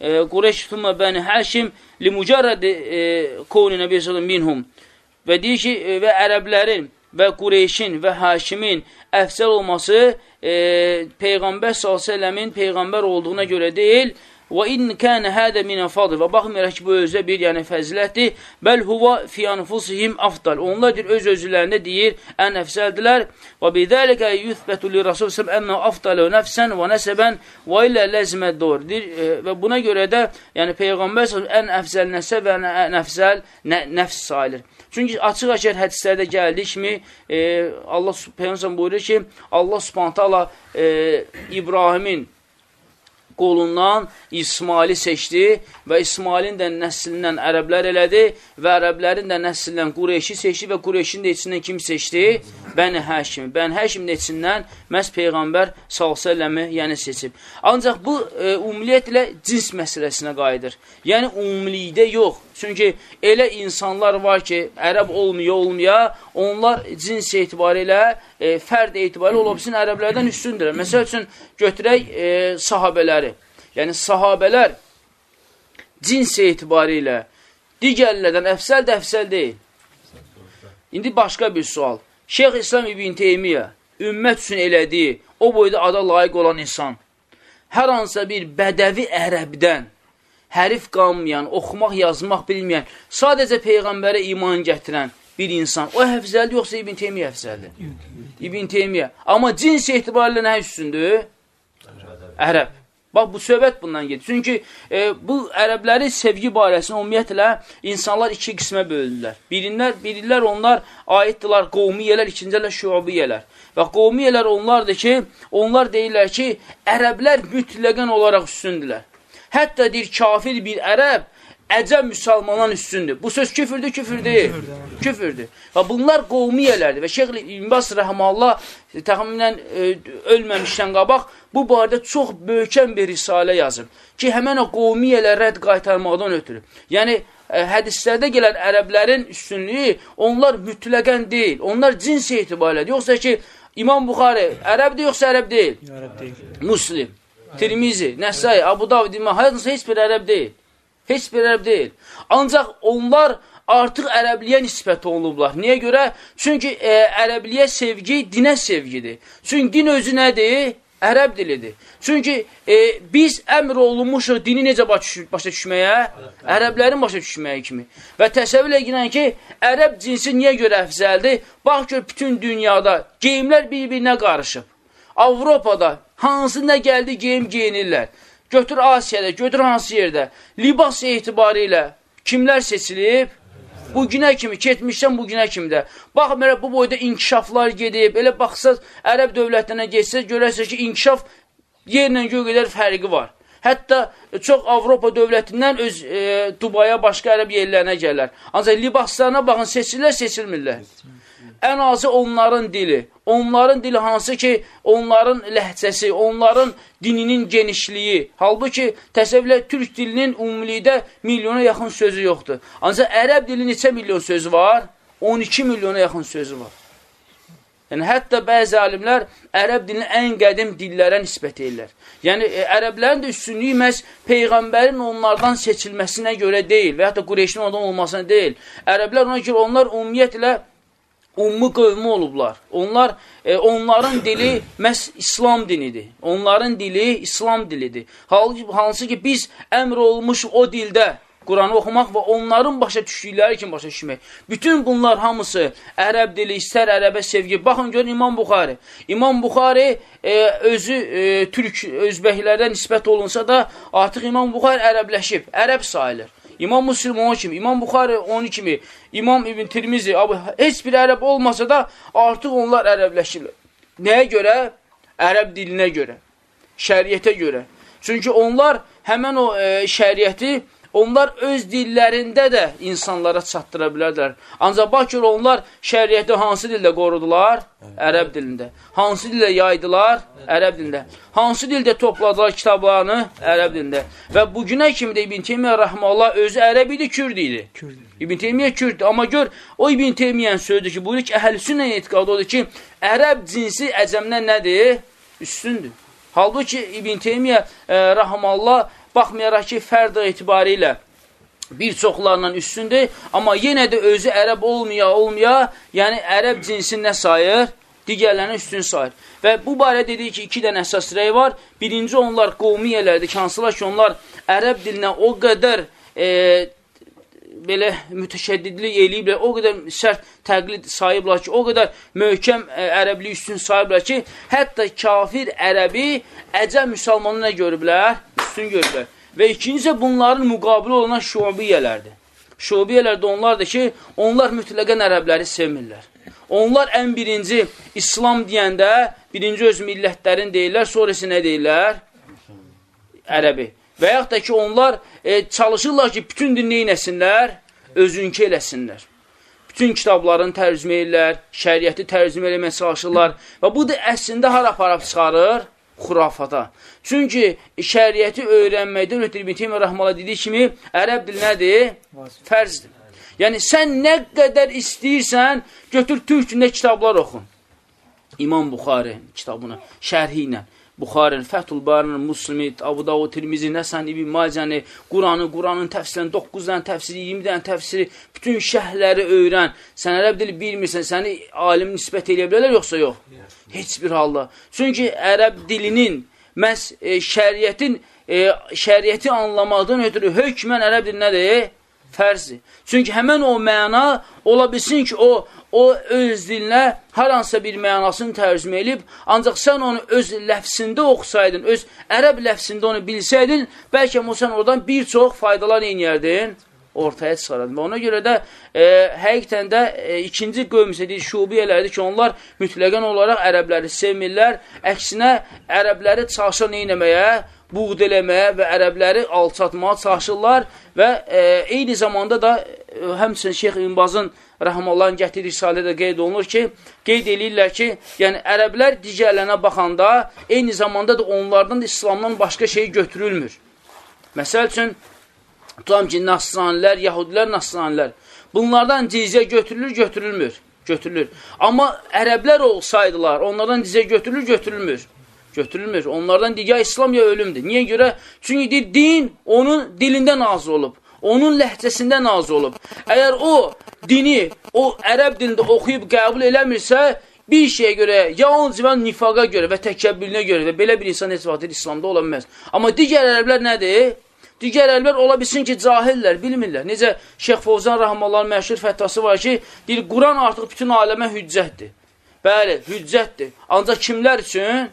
e, Qureyş thumma Bəni Həşim li mücərrədi e, qovni Nəbi s.ə.v minhum və deyir ki, e, və ərəblərin və Qureyşin və Haşimin əfsəl olması e, Peyğəmbər s.ə.v-in Peyğəmbər olduğuna görə deyil, Və in kənə hədə minə fadl və baxmayaraq ki, bu özə bir yəni fəzilətdir, bəl huva fi anfusihim afdal. Onlar deyir, öz özlərində deyir, ən əfsəldilər. Və bidəlikə yüthbətu li Rasul səm ənə afdalə nəfsən və nəsəbən və ilə ləzmət doğru. Deyir, e, və buna görə də yəni Peyğəmbər ən əfzəl nəsəb və ən əfzəl nə, nəfs sayılır. Çünki açıq-açıq hədislərdə gəldiyi kimi e, Allah Peyğəmbər buyurur ki, Allah Subhanahu e, İbrahimin qolundan İsmaili seçdi və İsmailin də nəslindən ərəblər elədi və ərəblərin də nəslindən Qureyşi seçdi və Qureyşin də içindən kim seçdi? Bəni Həşimi. Bəni Həşim də içindən məhz Peyğəmbər s.ə.v-i yəni seçib. Ancaq bu e, ümumiyyətlə cins məsələsinə qayıdır. Yəni, ümumilikdə yox. Çünki elə insanlar var ki, ərəb olmuyor, olmuyor, onlar cins etibarilə, e, fərd etibarilə ola bilsin, ərəblərdən üstündürlər. Məsəl üçün, götürək e, sahabələri. Yəni, sahabələr cins etibarilə digərlərdən əfsəl də əfsəl deyil. İndi başqa bir sual. Şeyx İslam İbn Teymiyyə ümmət üçün elədiyi, o boyda ada layiq olan insan, hər hansısa bir bədəvi ərəbdən, hərif qanmayan, oxumaq, yazmaq bilməyən, sadəcə Peyğəmbərə iman gətirən bir insan, o həfzəldir, yoxsa İbn Teymiyyə həfzəldir? İbn Teymiyyə. Amma cins etibarilə nə üstündür? Ərəb. Bax, bu söhbət bundan gedir. Çünki e, bu ərəblərin sevgi barəsində ümumiyyətlə insanlar iki qismə bölünürlər. Birinlər, birilər onlar aiddirlər qovmiyələr, ikincilər şüubiyələr. Və qovmiyələr onlardır ki, onlar deyirlər ki, ərəblər mütləqən olaraq üstündürlər. Hətta deyir, kafir bir ərəb əcəm müsəlmandan üstündür. Bu söz küfürdür, küfür deyil. Küfürdür. Və bunlar qovmiyələrdir. Və Şeyh İmbas Rəhmallah təxminən e, ölməmişdən qabaq bu barədə çox böykən bir risalə yazıb ki, həmən o qovmiyələr rədd qaytarmaqdan ötürü. Yəni, ə, e, hədislərdə gələn ərəblərin üstünlüyü onlar mütləqən deyil. Onlar cins etibarilədir. Yoxsa ki, İmam Buxari ərəbdir, yoxsa ərəb deyil? Ərəb deyil. Muslim, Tirmizi, Nəsai, Abu David, İmam, heç bir ərəb deyil. Heç bir ərəb deyil. Ancaq onlar artıq ərəbliyə nisbət olunublar. Niyə görə? Çünki e, ərəbliyə sevgi dinə sevgidir. Çünki din özü nədir? Ərəb dilidir. Çünki e, biz əmr olunmuşuq dini necə başa düşməyə? Ərəblərin başa düşməyə kimi. Və təsəvvür edin ki, ərəb cinsi niyə görə əfzəldir? Bax gör, bütün dünyada geyimlər bir-birinə qarışıb. Avropada hansı nə gəldi geyim geyinirlər. Götür Asiyada, götür hansı yerdə. Libas etibarilə kimlər seçilib? Bu günə kimi, ketmişdən bu günə kimi də. Baxmayaraq, bu boyda inkişaflar gedib, elə baxsaz, ərəb dövlətlərinə geçsəz, görərsiniz ki, inkişaf yerlə göy qədər fərqi var. Hətta çox Avropa dövlətindən öz e, Dubaya, başqa ərəb yerlərinə gələr. Ancaq libaslarına baxın, seçirlər, seçilmirlər. Ən azı onların dili. Onların dili hansı ki, onların ləhcəsi, onların dininin genişliyi. Halbuki təsəvvürlə türk dilinin ümumilikdə milyona yaxın sözü yoxdur. Ancaq ərəb dili neçə milyon sözü var? 12 milyona yaxın sözü var. Yəni, hətta bəzi alimlər ərəb dilini ən qədim dillərə nisbət edirlər. Yəni, e, ərəblərin də üstünlüyü məhz Peyğəmbərin onlardan seçilməsinə görə deyil və hətta Qureyşin ondan olmasına deyil. Ərəblər ona görə onlar ümumiyyətlə ummu qövmü olublar. Onlar, e, onların dili məhz İslam dinidir. Onların dili İslam dilidir. Halbuki, hansı ki, biz əmr olmuş o dildə Quranı oxumaq və onların başa düşdükləri kimi başa düşmək. Bütün bunlar hamısı ərəb dili, istər ərəbə sevgi. Baxın, görün İmam Buxari. İmam Buxari e, özü e, türk özbəklərdən nisbət olunsa da, artıq İmam Buxari ərəbləşib, ərəb sayılır. İmam Müslim onun kimi, İmam Buxari onun kimi, İmam İbn Tirmizi, heç bir ərəb olmasa da artıq onlar ərəbləşirlər. Nəyə görə? Ərəb dilinə görə, şəriətə görə. Çünki onlar həmən o e, şəriəti Onlar öz dillərində də insanlara çatdıra bilərlər. Ancaq bakır onlar şəriəti hansı dildə qorudular? Ərəb dilində. Hansı dildə yaydılar? Ərəb dilində. Hansı dildə topladılar kitablarını? Ərəb dilində. Və bugünə kimi də İbn Teymiyyə rəhməllah özü ərəb idi, kürd idi. İbn Teymiyyə kürdür. Amma gör, o İbn Teymiyyənin sözüdür ki, buyurur ki, əhl-sünnə etiqadı odur ki, ərəb cinsi əcəmdən nədir? Üstündür. Halbuki İbn Teymiyyə e, rəhməllah baxmayaraq ki, fərd etibarilə bir çoxlarla üstündür, amma yenə də özü ərəb olmaya, olmaya, yəni ərəb cinsin nə sayır? Digərlərinə üstün sayır. Və bu barədə dedik ki, iki dənə əsas rəy var. Birinci onlar qovmiyələrdir, hansılar ki, onlar ərəb dilinə o qədər e, belə mütəşəddidlik eləyiblər, o qədər sərt təqlid sayıblar ki, o qədər möhkəm ə, ərəblik üstün sayıblar ki, hətta kafir ərəbi əcəm müsəlmanına görüblər, üstün görüblər. Və ikincisi bunların müqabili olan şubiyələrdir. Şubiyələr də onlardır ki, onlar mütləqən ərəbləri sevmirlər. Onlar ən birinci İslam deyəndə, birinci öz millətlərin deyirlər, sonrası nə deyirlər? Ərəbi. Və yaxud da ki, onlar e, çalışırlar ki, bütün din neynəsinlər? Özünkü eləsinlər. Bütün kitablarını tərcümə edirlər, şəriəti tərcümə eləməyə çalışırlar. Və bu da əslində hara aparab çıxarır? xurafata. Çünki şəriəti öyrənməkdən ötürü İbn Teymiyyə rəhməhullah dediyi kimi ərəb dili nədir? Fərzdir. Yəni sən nə qədər istəyirsən, götür türk dilində kitablar oxu. İmam Buxari kitabını şərhi ilə. Buxarın, Fəthul Barın, Muslimi, Abu Davud, Tirmizi, Nəsən, İbn Macəni, Quranı, Quranın təfsirini, 9 dənə təfsiri, 20 dənə təfsiri, bütün şəhləri öyrən. Sən ərəb dili bilmirsən, səni alim nisbət eləyə bilərlər, yoxsa yox? Heç bir halda. Çünki ərəb dilinin, məhz e, şəriətin, e, şəriəti anlamaqdan ötürü hökmən ərəb dili nədir? Fərzdir. Çünki həmən o məna ola bilsin ki, o o öz dilinə hər hansısa bir mənasını tərcümə edib, ancaq sən onu öz ləfsində oxusaydın, öz ərəb ləfsində onu bilsəydin, bəlkə sən oradan bir çox faydalar eyniyərdin, ortaya çıxardın. Və ona görə də e, həqiqətən də e, ikinci qövm isə deyir, şubiyələrdir ki, onlar mütləqən olaraq ərəbləri sevmirlər, əksinə ərəbləri çalışan neynəməyə, buğd eləməyə və ərəbləri alçatmağa çalışırlar və e, eyni zamanda da e, həmçinin Şeyx İnbazın rəhməllahın gətirdiyi risalədə qeyd olunur ki, qeyd eləyirlər ki, yəni ərəblər digərlərinə baxanda eyni zamanda da onlardan da İslamdan başqa şey götürülmür. Məsəl üçün, tutam ki, nasranilər, yahudilər, nasranilər, bunlardan cizyə götürülür, götürülmür, götürülür. Amma ərəblər olsaydılar, onlardan cizyə götürülür, götürülmür. Götürülmür. Onlardan deyir, ya İslam ya ölümdür. Niyə görə? Çünki deyir, din onun dilində nazı olub onun ləhcəsində nazı olub. Əgər o dini, o ərəb dilində oxuyub qəbul eləmirsə, bir şeyə görə, yalnız və nifaqa görə və təkəbbülünə görə və belə bir insan heç vaxt İslamda ola bilməz. Amma digər ərəblər nədir? Digər əlbər ola bilsin ki, cahillər, bilmirlər. Necə Şeyx Fovzan Rahmanların məşhur fətvası var ki, deyir, Quran artıq bütün aləmə hüccətdir. Bəli, hüccətdir. Ancaq kimlər üçün?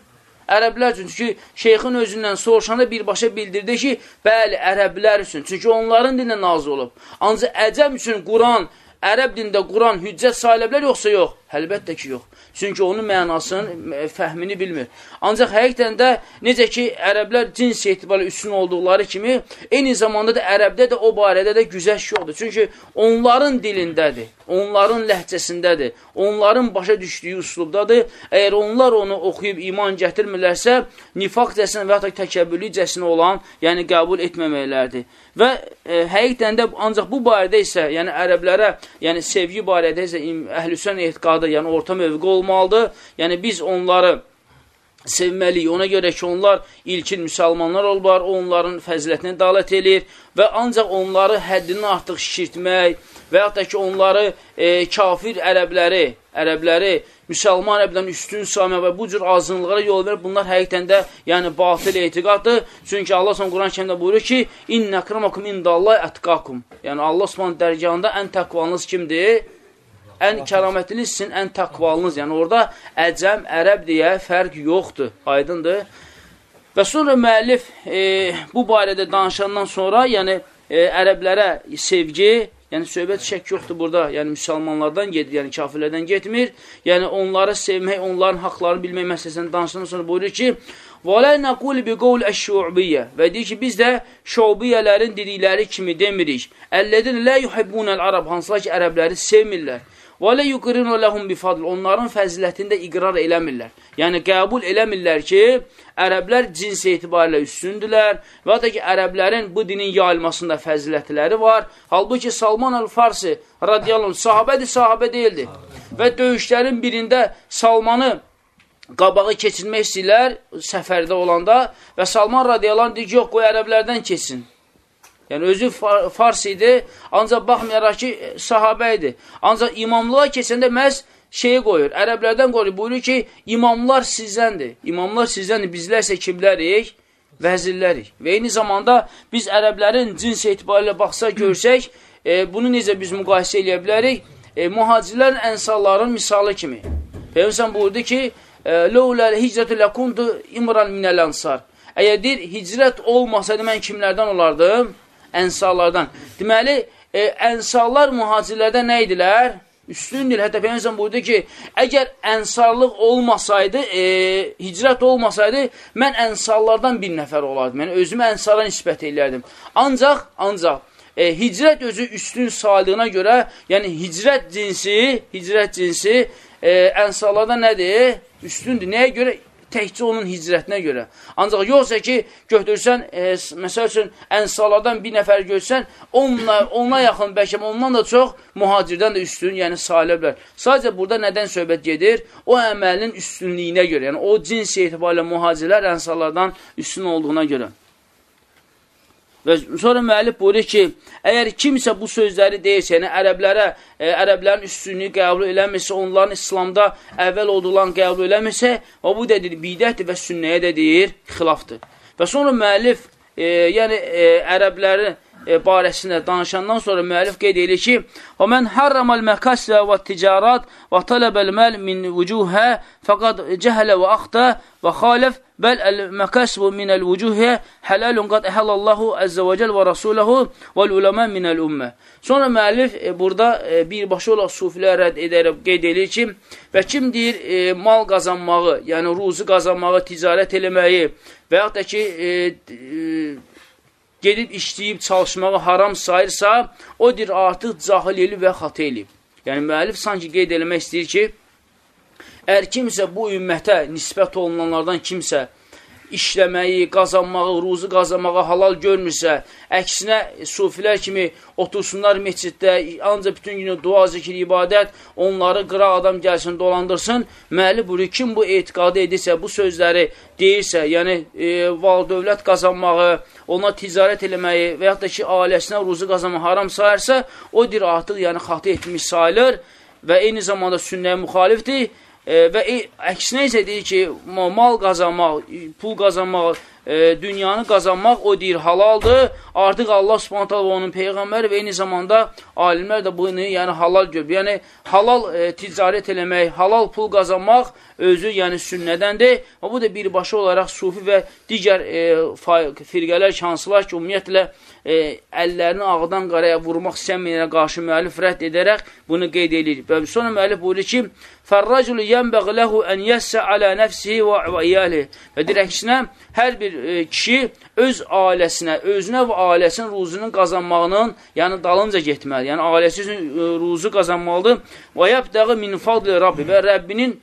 Ərəblər üçün. Çünki şeyxin özündən soruşanda birbaşa bildirdi ki, bəli, ərəblər üçün. Çünki onların dilində nazı olub. Ancaq əcəm üçün Quran, ərəb dilində Quran hüccət sayılə bilər, yoxsa yox? Əlbəttə ki, yox. Çünki onun mənasının e, fəhmini bilmir. Ancaq həqiqdən də necə ki, ərəblər cins etibarı üstün olduqları kimi, eyni zamanda da ərəbdə də o barədə də güzəş yoxdur. Çünki onların dilindədir, onların ləhcəsindədir, onların başa düşdüyü üslubdadır. Əgər onlar onu oxuyub iman gətirmirlərsə, nifaqcəsinə və ya təkəbbürlücəsinə olan, yəni qəbul etməməklərdir. Və e, həqiqdən də ancaq bu barədə isə, yəni ərəblərə, yəni sevgi barədə isə əhlüsən etiqadı, yəni orta mövqü olmalıdır. Yəni biz onları sevməliyik. Ona görə ki, onlar ilkin müsəlmanlar olublar, onların fəzilətini dalət edir və ancaq onları həddindən artıq şişirtmək və yaxud da ki, onları e, kafir ərəbləri, ərəbləri müsəlman ərəbdən üstün saymaq və bu cür azınlıqlara yol verir. Bunlar həqiqətən də yəni batil etiqaddır. Çünki Allah son Quran kərimdə buyurur ki, İnnə kramakum indallahi ətqakum. Yəni Allah Subhanahu dərgahında ən təqvanız kimdir? ən kəramətiniz sizin ən təqvalınız. Yəni orada əcəm, ərəb deyə fərq yoxdur. Aydındır. Və sonra müəllif e, bu barədə danışandan sonra, yəni e, ərəblərə sevgi, yəni söhbət şək yoxdur burada. Yəni müsəlmanlardan gedir, yəni kafirlərdən getmir. Yəni onları sevmək, onların haqlarını bilmək məsələsindən danışandan sonra buyurur ki, nəqul bi qovl əş-şu'biyyə və deyir ki, biz də şubiyyələrin dedikləri kimi demirik. Əllədin lə yuhibbunəl ərəb, hansılar ki, ərəbləri sevmirlər. Və lə yuqrinu ləhum bifadl. Onların fəzilətində iqrar eləmirlər. Yəni, qəbul eləmirlər ki, ərəblər cins etibarilə üstündülər və da ki, ərəblərin bu dinin yayılmasında fəzilətləri var. Halbuki Salman el-Farsi radiyallahu sahabədir, sahabə deyildi. Və döyüşlərin birində Salmanı qabağı keçirmək istəyirlər səfərdə olanda və Salman radiyallahu deyir ki, yox, qoy ərəblərdən keçsin. Yəni, özü fars idi, ancaq baxmayaraq ki, sahabə idi. Ancaq imamlığa keçəndə məhz şeyi qoyur, ərəblərdən qoyur, buyurur ki, imamlar sizdəndir. İmamlar sizdəndir, bizlər isə kimlərik? Vəzirlərik. Və eyni zamanda biz ərəblərin cins etibarilə baxsa, görsək, e, bunu necə biz müqayisə edə bilərik? E, mühacirlərin, ənsalların misalı kimi. Peyğəmbər buyurdu ki, Ləuləl hicrətü ləkundu imran minəl ənsar. Əgər deyir, hicrət olmasaydı, mən kimlərdən olardım? Ənsallardan. Deməli, e, ənsallar mühacirlərdən nə idilər? Üstündür. Hətta Peyyəmsən buyurdu ki, əgər ənsarlıq olmasaydı, e, hicrət olmasaydı, mən ənsallardan bir nəfər olardım. Yəni, özümü ənsara nisbət eləyərdim. Ancaq, ancaq, e, hicrət özü üstün sağlığına görə, yəni hicrət cinsi, hicrət cinsi e, ənsarlardan nədir? Üstündür. Nəyə görə? Təkcə onun hicrətinə görə. Ancaq yoxsa ki, götürsən, e, məsəl üçün, ənsalardan bir nəfər görsən, onunla, ona yaxın, bəlkə ondan da çox mühacirdən də üstün, yəni sahilə bilər. Sadəcə burada nədən söhbət gedir? O əməlin üstünlüyünə görə, yəni o cins etibarilə mühacirlər ənsalardan üstün olduğuna görə. Və sonra müəllif buyurur ki, əgər kimsə bu sözləri deyirsə, yəni ərəblərə, e, ərəblərin üstünlüyü qəbul eləmirsə, onların İslamda əvvəl olduğulan qəbul eləmirsə, o bu da deyir, bidətdir və sünnəyə də deyir, xilafdır. Və sonra müəllif, e, yəni e, ərəbləri e, barəsində danışandan sonra müəllif qeyd edir ki, "Və men harramal məkaslə və ticarat və tələbəl məl min vucuhə fəqad cəhələ və axta və xalif bəl el-məkasbu minəl vucuhə həlalun qad əhəlallahu əzzə və cəl və rasuləhu və uləmə minəl ümmə." Sonra müəllif e, burada e, birbaşa olaraq sufilər rədd edərək qeyd edir ki, və kim deyir e, mal qazanmağı, yəni ruzu qazanmağı, ticarət eləməyi və yaxud da ki, e, e, gedib işləyib çalışmağı haram sayırsa, o dir artıq cahil elib və xatı elib. Yəni, müəllif sanki qeyd eləmək istəyir ki, əgər kimsə bu ümmətə nisbət olunanlardan kimsə işləməyi, qazanmağı, ruzu qazanmağı halal görmürsə, əksinə sufilər kimi otursunlar meçiddə, ancaq bütün günü dua, zikir, ibadət, onları qıraq adam gəlsin, dolandırsın, müəlli buyurur, kim bu etiqadı edirsə, bu sözləri deyirsə, yəni e, val dövlət qazanmağı, ona ticarət eləməyi və yaxud da ki, ailəsinə ruzu qazanmağı haram sayarsa, o dir artıq yəni xatı etmiş sayılır və eyni zamanda sünnəyə müxalifdir E, və e, əksinə isə deyir ki, mal qazanmaq, pul qazanmaq, e, dünyanı qazanmaq o deyir halaldır. Artıq Allah Subhanahu və onun peyğəmbəri və eyni zamanda alimlər də bunu yəni halal görür. Yəni halal e, ticarət eləmək, halal pul qazanmaq özü yəni sünnədəndir. Və bu da birbaşa olaraq sufi və digər e, firqələr, şanslılar ki, ümumiyyətlə e, əllərini ağdan qaraya vurmaq istəməyənə qarşı müəllif rədd edərək bunu qeyd edir. Və sonra müəllif buyurur ki, Fərraculu yənbəğ ləhu ən yəssə alə nəfsihi və, və iyəlihi. Və dirəksinə, hər bir e, kişi öz ailəsinə, özünə və ailəsinin ruzunun qazanmağının, yəni dalınca getməli. Yəni ailəsi üçün e, ruzu qazanmalıdır. Və yəbdəği min fadli Rabbi və Rəbbinin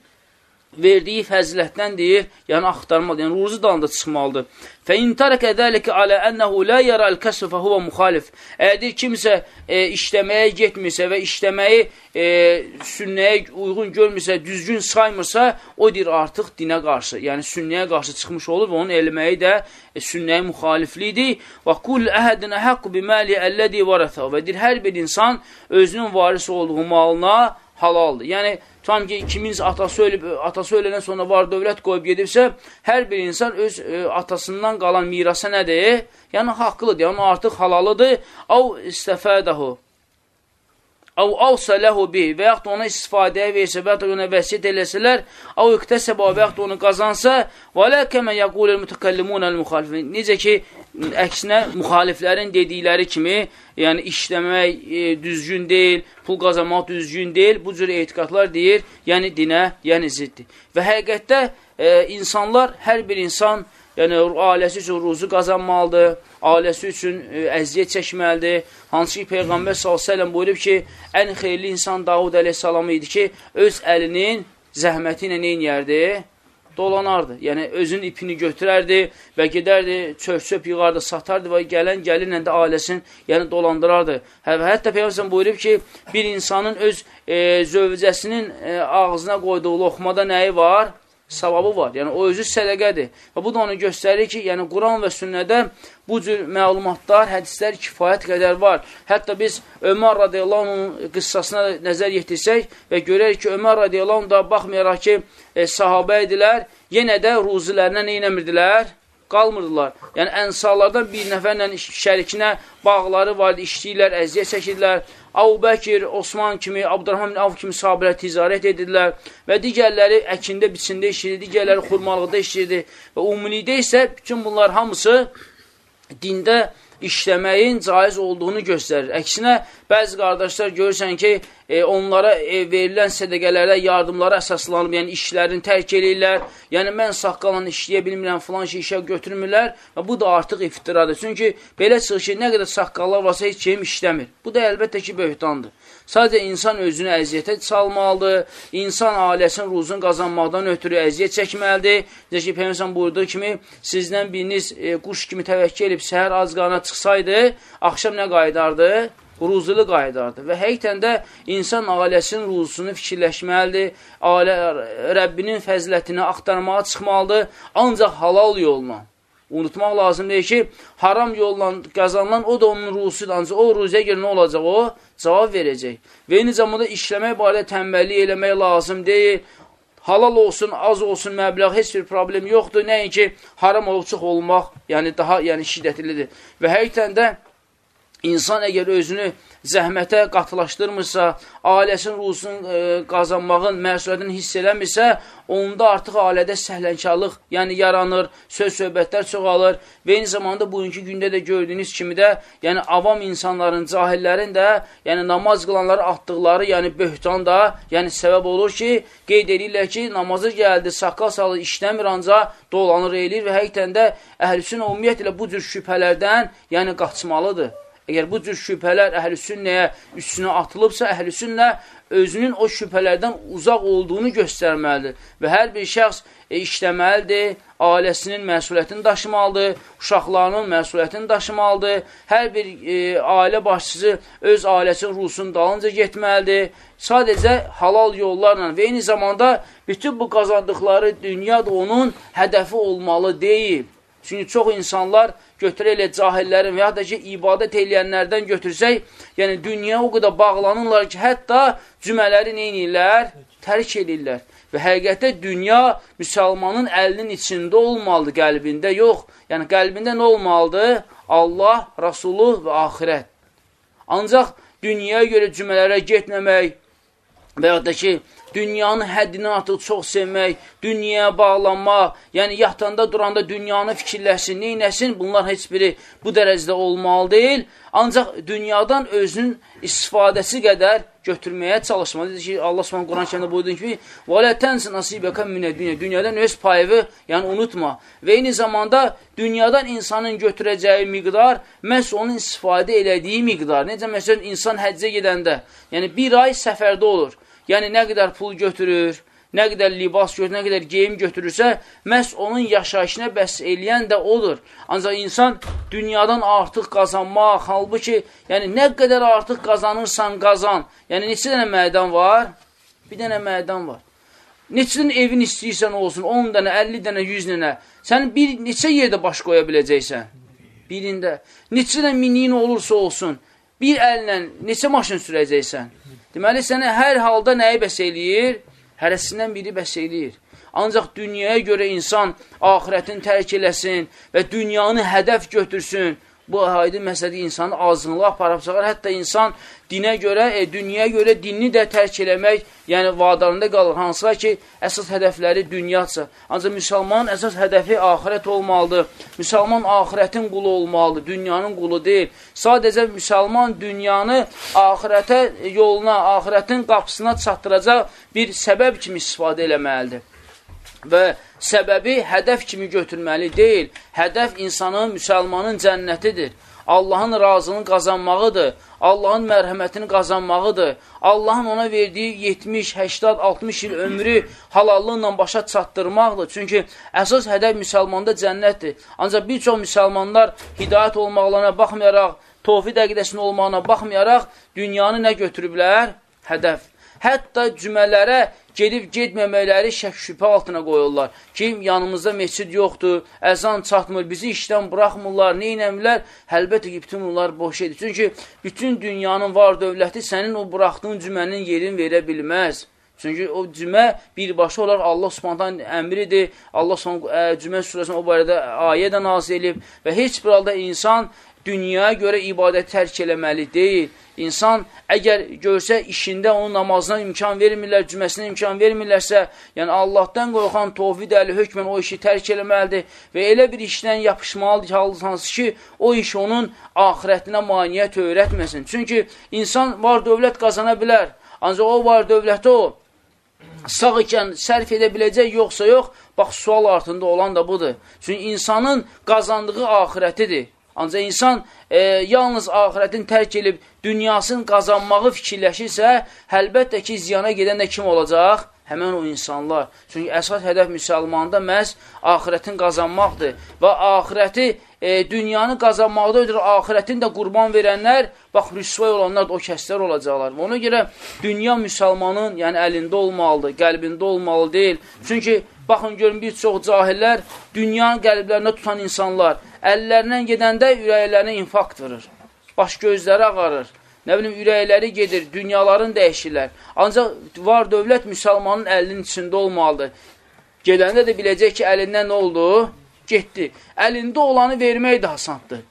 verdiyi fəzilətdən deyir, yəni axtarmalıdır, yəni ruzu dalında çıxmalıdır. Fə in tərəkə dəlikə alə ənəhu lə yərəl kəsr fə huvə müxalif. Əgər kimsə e, işləməyə getmirsə və işləməyi e, sünnəyə uyğun görmürsə, düzgün saymırsa, o deyir artıq dinə qarşı, yəni sünnəyə qarşı çıxmış olur və onun elməyi də e, sünnəyə müxaliflidir. Və kul əhədin əhəqqu biməli əllədi varəfə və deyir, hər bir insan özünün varis olduğu malına halaldır. Yəni, tam ki, kimin atası ölüb, atası öləndən sonra var dövlət qoyub gedibsə, hər bir insan öz ə, e, atasından qalan mirasa nədir? Yəni, haqqlıdır, yəni artıq halalıdır. Av istəfədəhu. Av avsa ləhu bi və yaxud ona istifadəyə versə və yaxud ona vəsiyyət eləsələr, av iqtəsəbə və yaxud onu qazansa, və ləkəmə yəqulil mütəkəllimunəl müxalifin. Necə ki, əksinə müxaliflərin dedikləri kimi, yəni işləmək e, düzgün deyil, pul qazanmaq düzgün deyil, bu cür etiqatlar deyir, yəni dinə, yəni ziddir. Və həqiqətdə e, insanlar, hər bir insan, yəni ailəsi üçün ruzu qazanmalıdır, ailəsi üçün e, əziyyət çəkməlidir. Hansı ki, Peyğəmbər s.ə.v buyurub ki, ən xeyirli insan Davud əleyhissalam idi ki, öz əlinin zəhməti ilə neynəyərdi? Dolanardı. Yəni, özünün ipini götürərdi və gedərdi, çöp-çöp yığardı, satardı və gələn gəlinlə də ailəsini yəni, dolandırardı. Hə, hətta Peyğəmbər buyurub ki, bir insanın öz e, zövcəsinin e, ağzına qoyduğu loxmada nəyi var? Savabı var. Yəni, o özü sədəqədir. Və bu da onu göstərir ki, yəni Quran və sünnədə bu cür məlumatlar, hədislər kifayət qədər var. Hətta biz Ömər radiyallahu qıssasına nəzər yetirsək və görərik ki, Ömər radiyallahu da baxmayaraq ki, e, sahabə idilər, yenə də ruzilərinə neynəmirdilər? qalmırdılar. Yəni, ənsallardan bir nəfərlə şərikinə bağları var, işləyirlər, əziyyət çəkirlər. Abu Bəkir, Osman kimi, Abdurrahman Av kimi sahabələr ticarət edirlər və digərləri əkində, biçində işləyir, digərləri xurmalıqda işləyirdi və ümumilikdə isə bütün bunlar hamısı dində işləməyin caiz olduğunu göstərir. Əksinə, Bəzi qardaşlar görürsən ki, e, onlara e, verilən sədəqələrə, yardımlara əsaslanıb, yəni işlərini tərk edirlər. Yəni, mən saqqalan işləyə bilmirəm, filan şey işə götürmürlər və bu da artıq iftiradır. Çünki belə çıxır ki, nə qədər saqqallar varsa heç kim işləmir. Bu da əlbəttə ki, böhtandır. Sadəcə insan özünü əziyyətə salmalıdır, insan ailəsinin ruzunu qazanmaqdan ötürü əziyyət çəkməlidir. Necə ki, Peyyəmsən buyurduğu kimi, sizdən biriniz e, quş kimi təvəkkə edib səhər az qana çıxsaydı, axşam nə qaydardı? Ruzulu qaydardı. Və həqiqətən də insan ailəsinin ruzusunu fikirləşməlidir, ailə, Rəbbinin fəzilətini axtarmağa çıxmalıdır, ancaq halal yolla. Unutmaq lazım deyil ki, haram yolla qazanılan o da onun ruzusudur. Ancaq o ruziyə görə nə olacaq o? Cavab verəcək. Və eyni zamanda işləmək barədə tənbəllik eləmək lazım deyil. Halal olsun, az olsun məbləğ, heç bir problem yoxdur. Nəinki haram olub çox olmaq, yəni daha yəni şiddətlidir. Və həqiqətən də İnsan əgər özünü zəhmətə qatılaşdırmırsa, ailəsinin ruzunu e, qazanmağın məsuliyyətini hiss eləmirsə, onda artıq ailədə səhlənkarlıq, yəni yaranır, söz-söhbətlər çoxalır və eyni zamanda bugünkü gündə də gördüyünüz kimi də, yəni avam insanların, cahillərin də, yəni namaz qılanları atdıqları, yəni böhtan da, yəni səbəb olur ki, qeyd edirlər ki, namazı gəldi, saqqal salır, işləmir ancaq dolanır, eləyir və həqiqətən də əhlüsün ümumiyyətlə bu cür şübhələrdən, yəni qaçmalıdır. Əgər bu cür şübhələr əhlüsünnəyə üstünə atılıbsa, əhlüsünnə özünün o şübhələrdən uzaq olduğunu göstərməlidir. Və hər bir şəxs e, işləməlidir, ailəsinin məsuliyyətini daşımalıdır, uşaqlarının məsuliyyətini daşımalıdır, hər bir e, ailə başçısı öz ailəsinin ruhsunun dalınca getməlidir, sadəcə halal yollarla və eyni zamanda bütün bu qazandıqları dünya da onun hədəfi olmalı deyil. Çünki çox insanlar götürə elə cahillərin və ya da ki, ibadət eləyənlərdən götürsək, yəni dünya o qədər bağlanırlar ki, hətta cümələri neynirlər? Tərk edirlər. Və həqiqətdə dünya müsəlmanın əlinin içində olmalıdır, qəlbində yox. Yəni qəlbində nə olmalıdır? Allah, Rasulü və axirət. Ancaq dünyaya görə cümələrə getməmək və ya da ki, dünyanın həddini artıq çox sevmək, dünyaya bağlanmaq, yəni yatanda, duranda dünyanı fikirləsin, neynəsin, bunlar heç biri bu dərəcədə olmalı deyil. Ancaq dünyadan özünün istifadəsi qədər götürməyə çalışmalı. Dedi ki, Allah Subhanahu Quran kəndə buyurdu ki: "Və la tans nasibaka min dünya." Dünyadan öz payını, yəni unutma. Və eyni zamanda dünyadan insanın götürəcəyi miqdar məhz onun istifadə elədiyi miqdar. Necə məsələn insan həccə gedəndə, yəni bir ay səfərdə olur. Yəni, nə qədər pul götürür, nə qədər libas götürür, nə qədər geyim götürürsə, məhz onun yaşayışına bəs eləyən də odur. Ancaq insan dünyadan artıq qazanmaq, halbuki, yəni nə qədər artıq qazanırsan, qazan. Yəni, neçə dənə mədən var? Bir dənə mədən var. Neçə dənə evin istəyirsən olsun, 10 dənə, 50 dənə, 100 dənə. Sən bir neçə yerdə baş qoya biləcəksən? Birində. Neçə dənə miniyin olursa olsun, bir əllə neçə maşın sürəcəksən? Deməli, sənə hər halda nəyi bəs eləyir? Hərəsindən biri bəs eləyir. Ancaq dünyaya görə insan ahirətin tərk eləsin və dünyanı hədəf götürsün. Bu aydın məsələdə insanı azınlığa aparıb çağır. Hətta insan dinə görə, e, dünyaya görə dinini də tərk eləmək, yəni vadarında qalır. Hansılar ki, əsas hədəfləri dünyadsa. Ancaq müsəlmanın əsas hədəfi ahirət olmalıdır. Müsəlman ahirətin qulu olmalıdır, dünyanın qulu deyil. Sadəcə müsəlman dünyanı ahirətə yoluna, ahirətin qapısına çatdıracaq bir səbəb kimi istifadə eləməlidir və səbəbi hədəf kimi götürməli deyil. Hədəf insanın, müsəlmanın cənnətidir. Allahın razılığını qazanmağıdır. Allahın mərhəmətini qazanmağıdır. Allahın ona verdiyi 70, 80, 60 il ömrü halallıqla başa çatdırmaqdır. Çünki əsas hədəf müsəlmanda cənnətdir. Ancaq bir çox müsəlmanlar hidayət olmaqlarına baxmayaraq, tofi dəqiqəsinin olmağına baxmayaraq dünyanı nə götürüblər? Hədəf. Hətta cümələrə gedib getməməkləri şək şübhə altına qoyurlar. Ki, yanımızda meçid yoxdur, əzan çatmır, bizi işdən buraxmırlar, neynəmirlər? Həlbəttə ki, bütün bunlar boş edir. Çünki bütün dünyanın var dövləti sənin o buraxdığın cümənin yerini verə bilməz. Çünki o cümə birbaşa olaraq Allah Subhanahu əmridir. Allah Subhanahu cümə surəsində o barədə ayə də nazil edib və heç bir halda insan dünyaya görə ibadət tərk eləməli deyil. İnsan əgər görsə işində onun namazına imkan vermirlər, cüməsinə imkan vermirlərsə, yəni Allahdan qorxan tovhid əli hökmən o işi tərk eləməlidir və elə bir işdən yapışmalıdır hansı ki, o iş onun ahirətinə maniyyət öyrətməsin. Çünki insan var dövlət qazana bilər, ancaq o var dövləti o sağ ikən sərf edə biləcək, yoxsa yox, bax, sual altında olan da budur. Çünki insanın qazandığı ahirətidir. Ancaq insan e, yalnız ahirətin tərk edib dünyasını qazanmağı fikirləşirsə, əlbəttə ki, ziyana gedən də kim olacaq? Həmən o insanlar. Çünki əsas hədəf müsəlmanda məhz ahirətin qazanmaqdır. Və ahirəti, e, dünyanı qazanmaqda ödür, ahirətin də qurban verənlər, bax, rüsvay olanlar da o kəslər olacaqlar. Ona görə dünya müsəlmanın yəni, əlində olmalıdır, qəlbində olmalı deyil. Çünki Baxın, görün, bir çox cahillər dünyanın qəlblərində tutan insanlar əllərindən gedəndə ürəklərinə infakt vurur. Baş gözləri ağarır. Nə bilim, ürəkləri gedir, dünyaların dəyişirlər. Ancaq var dövlət müsəlmanın əlinin içində olmalıdır. Gedəndə də biləcək ki, əlindən nə oldu? Getdi. Əlində olanı vermək də asandır.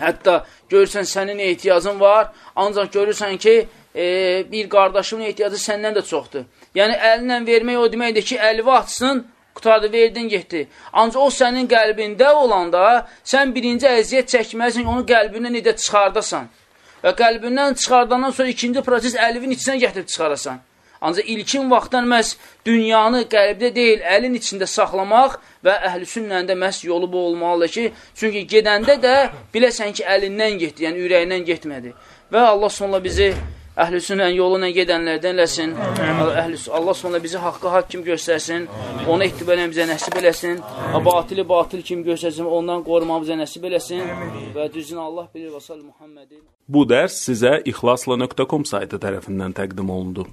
Hətta görürsən, sənin ehtiyacın var, ancaq görürsən ki, e, bir qardaşımın ehtiyacı səndən də çoxdur. Yəni, əlinlə vermək o deməkdir ki, əlvi açsın, qutardı, verdin, getdi. Ancaq o sənin qəlbində olanda, sən birinci əziyyət çəkməlisin, onu qəlbindən necə çıxardasan. Və qəlbindən çıxardandan sonra ikinci proses əlivin içinə gətirib çıxarasan. Ancaq ilkin vaxtdan məhz dünyanı qəlbdə deyil, əlin içində saxlamaq və əhlüsünlə də məhz yolu bu olmalıdır ki, çünki gedəndə də biləsən ki, əlindən getdi, yəni ürəyindən getmədi. Və Allah sonla bizi əhlüsünlə yolu ilə gedənlərdən eləsin. Allah sonra bizi haqqı haqq kim göstərsin, ona ittibələn bizə nəsib eləsin, batili batil kim göstərsin, ondan qorumamıza nəsib eləsin və düzün Allah bilir və sal Muhammedin. Bu dərs sizə ixlasla.com saytı tərəfindən təqdim olundu.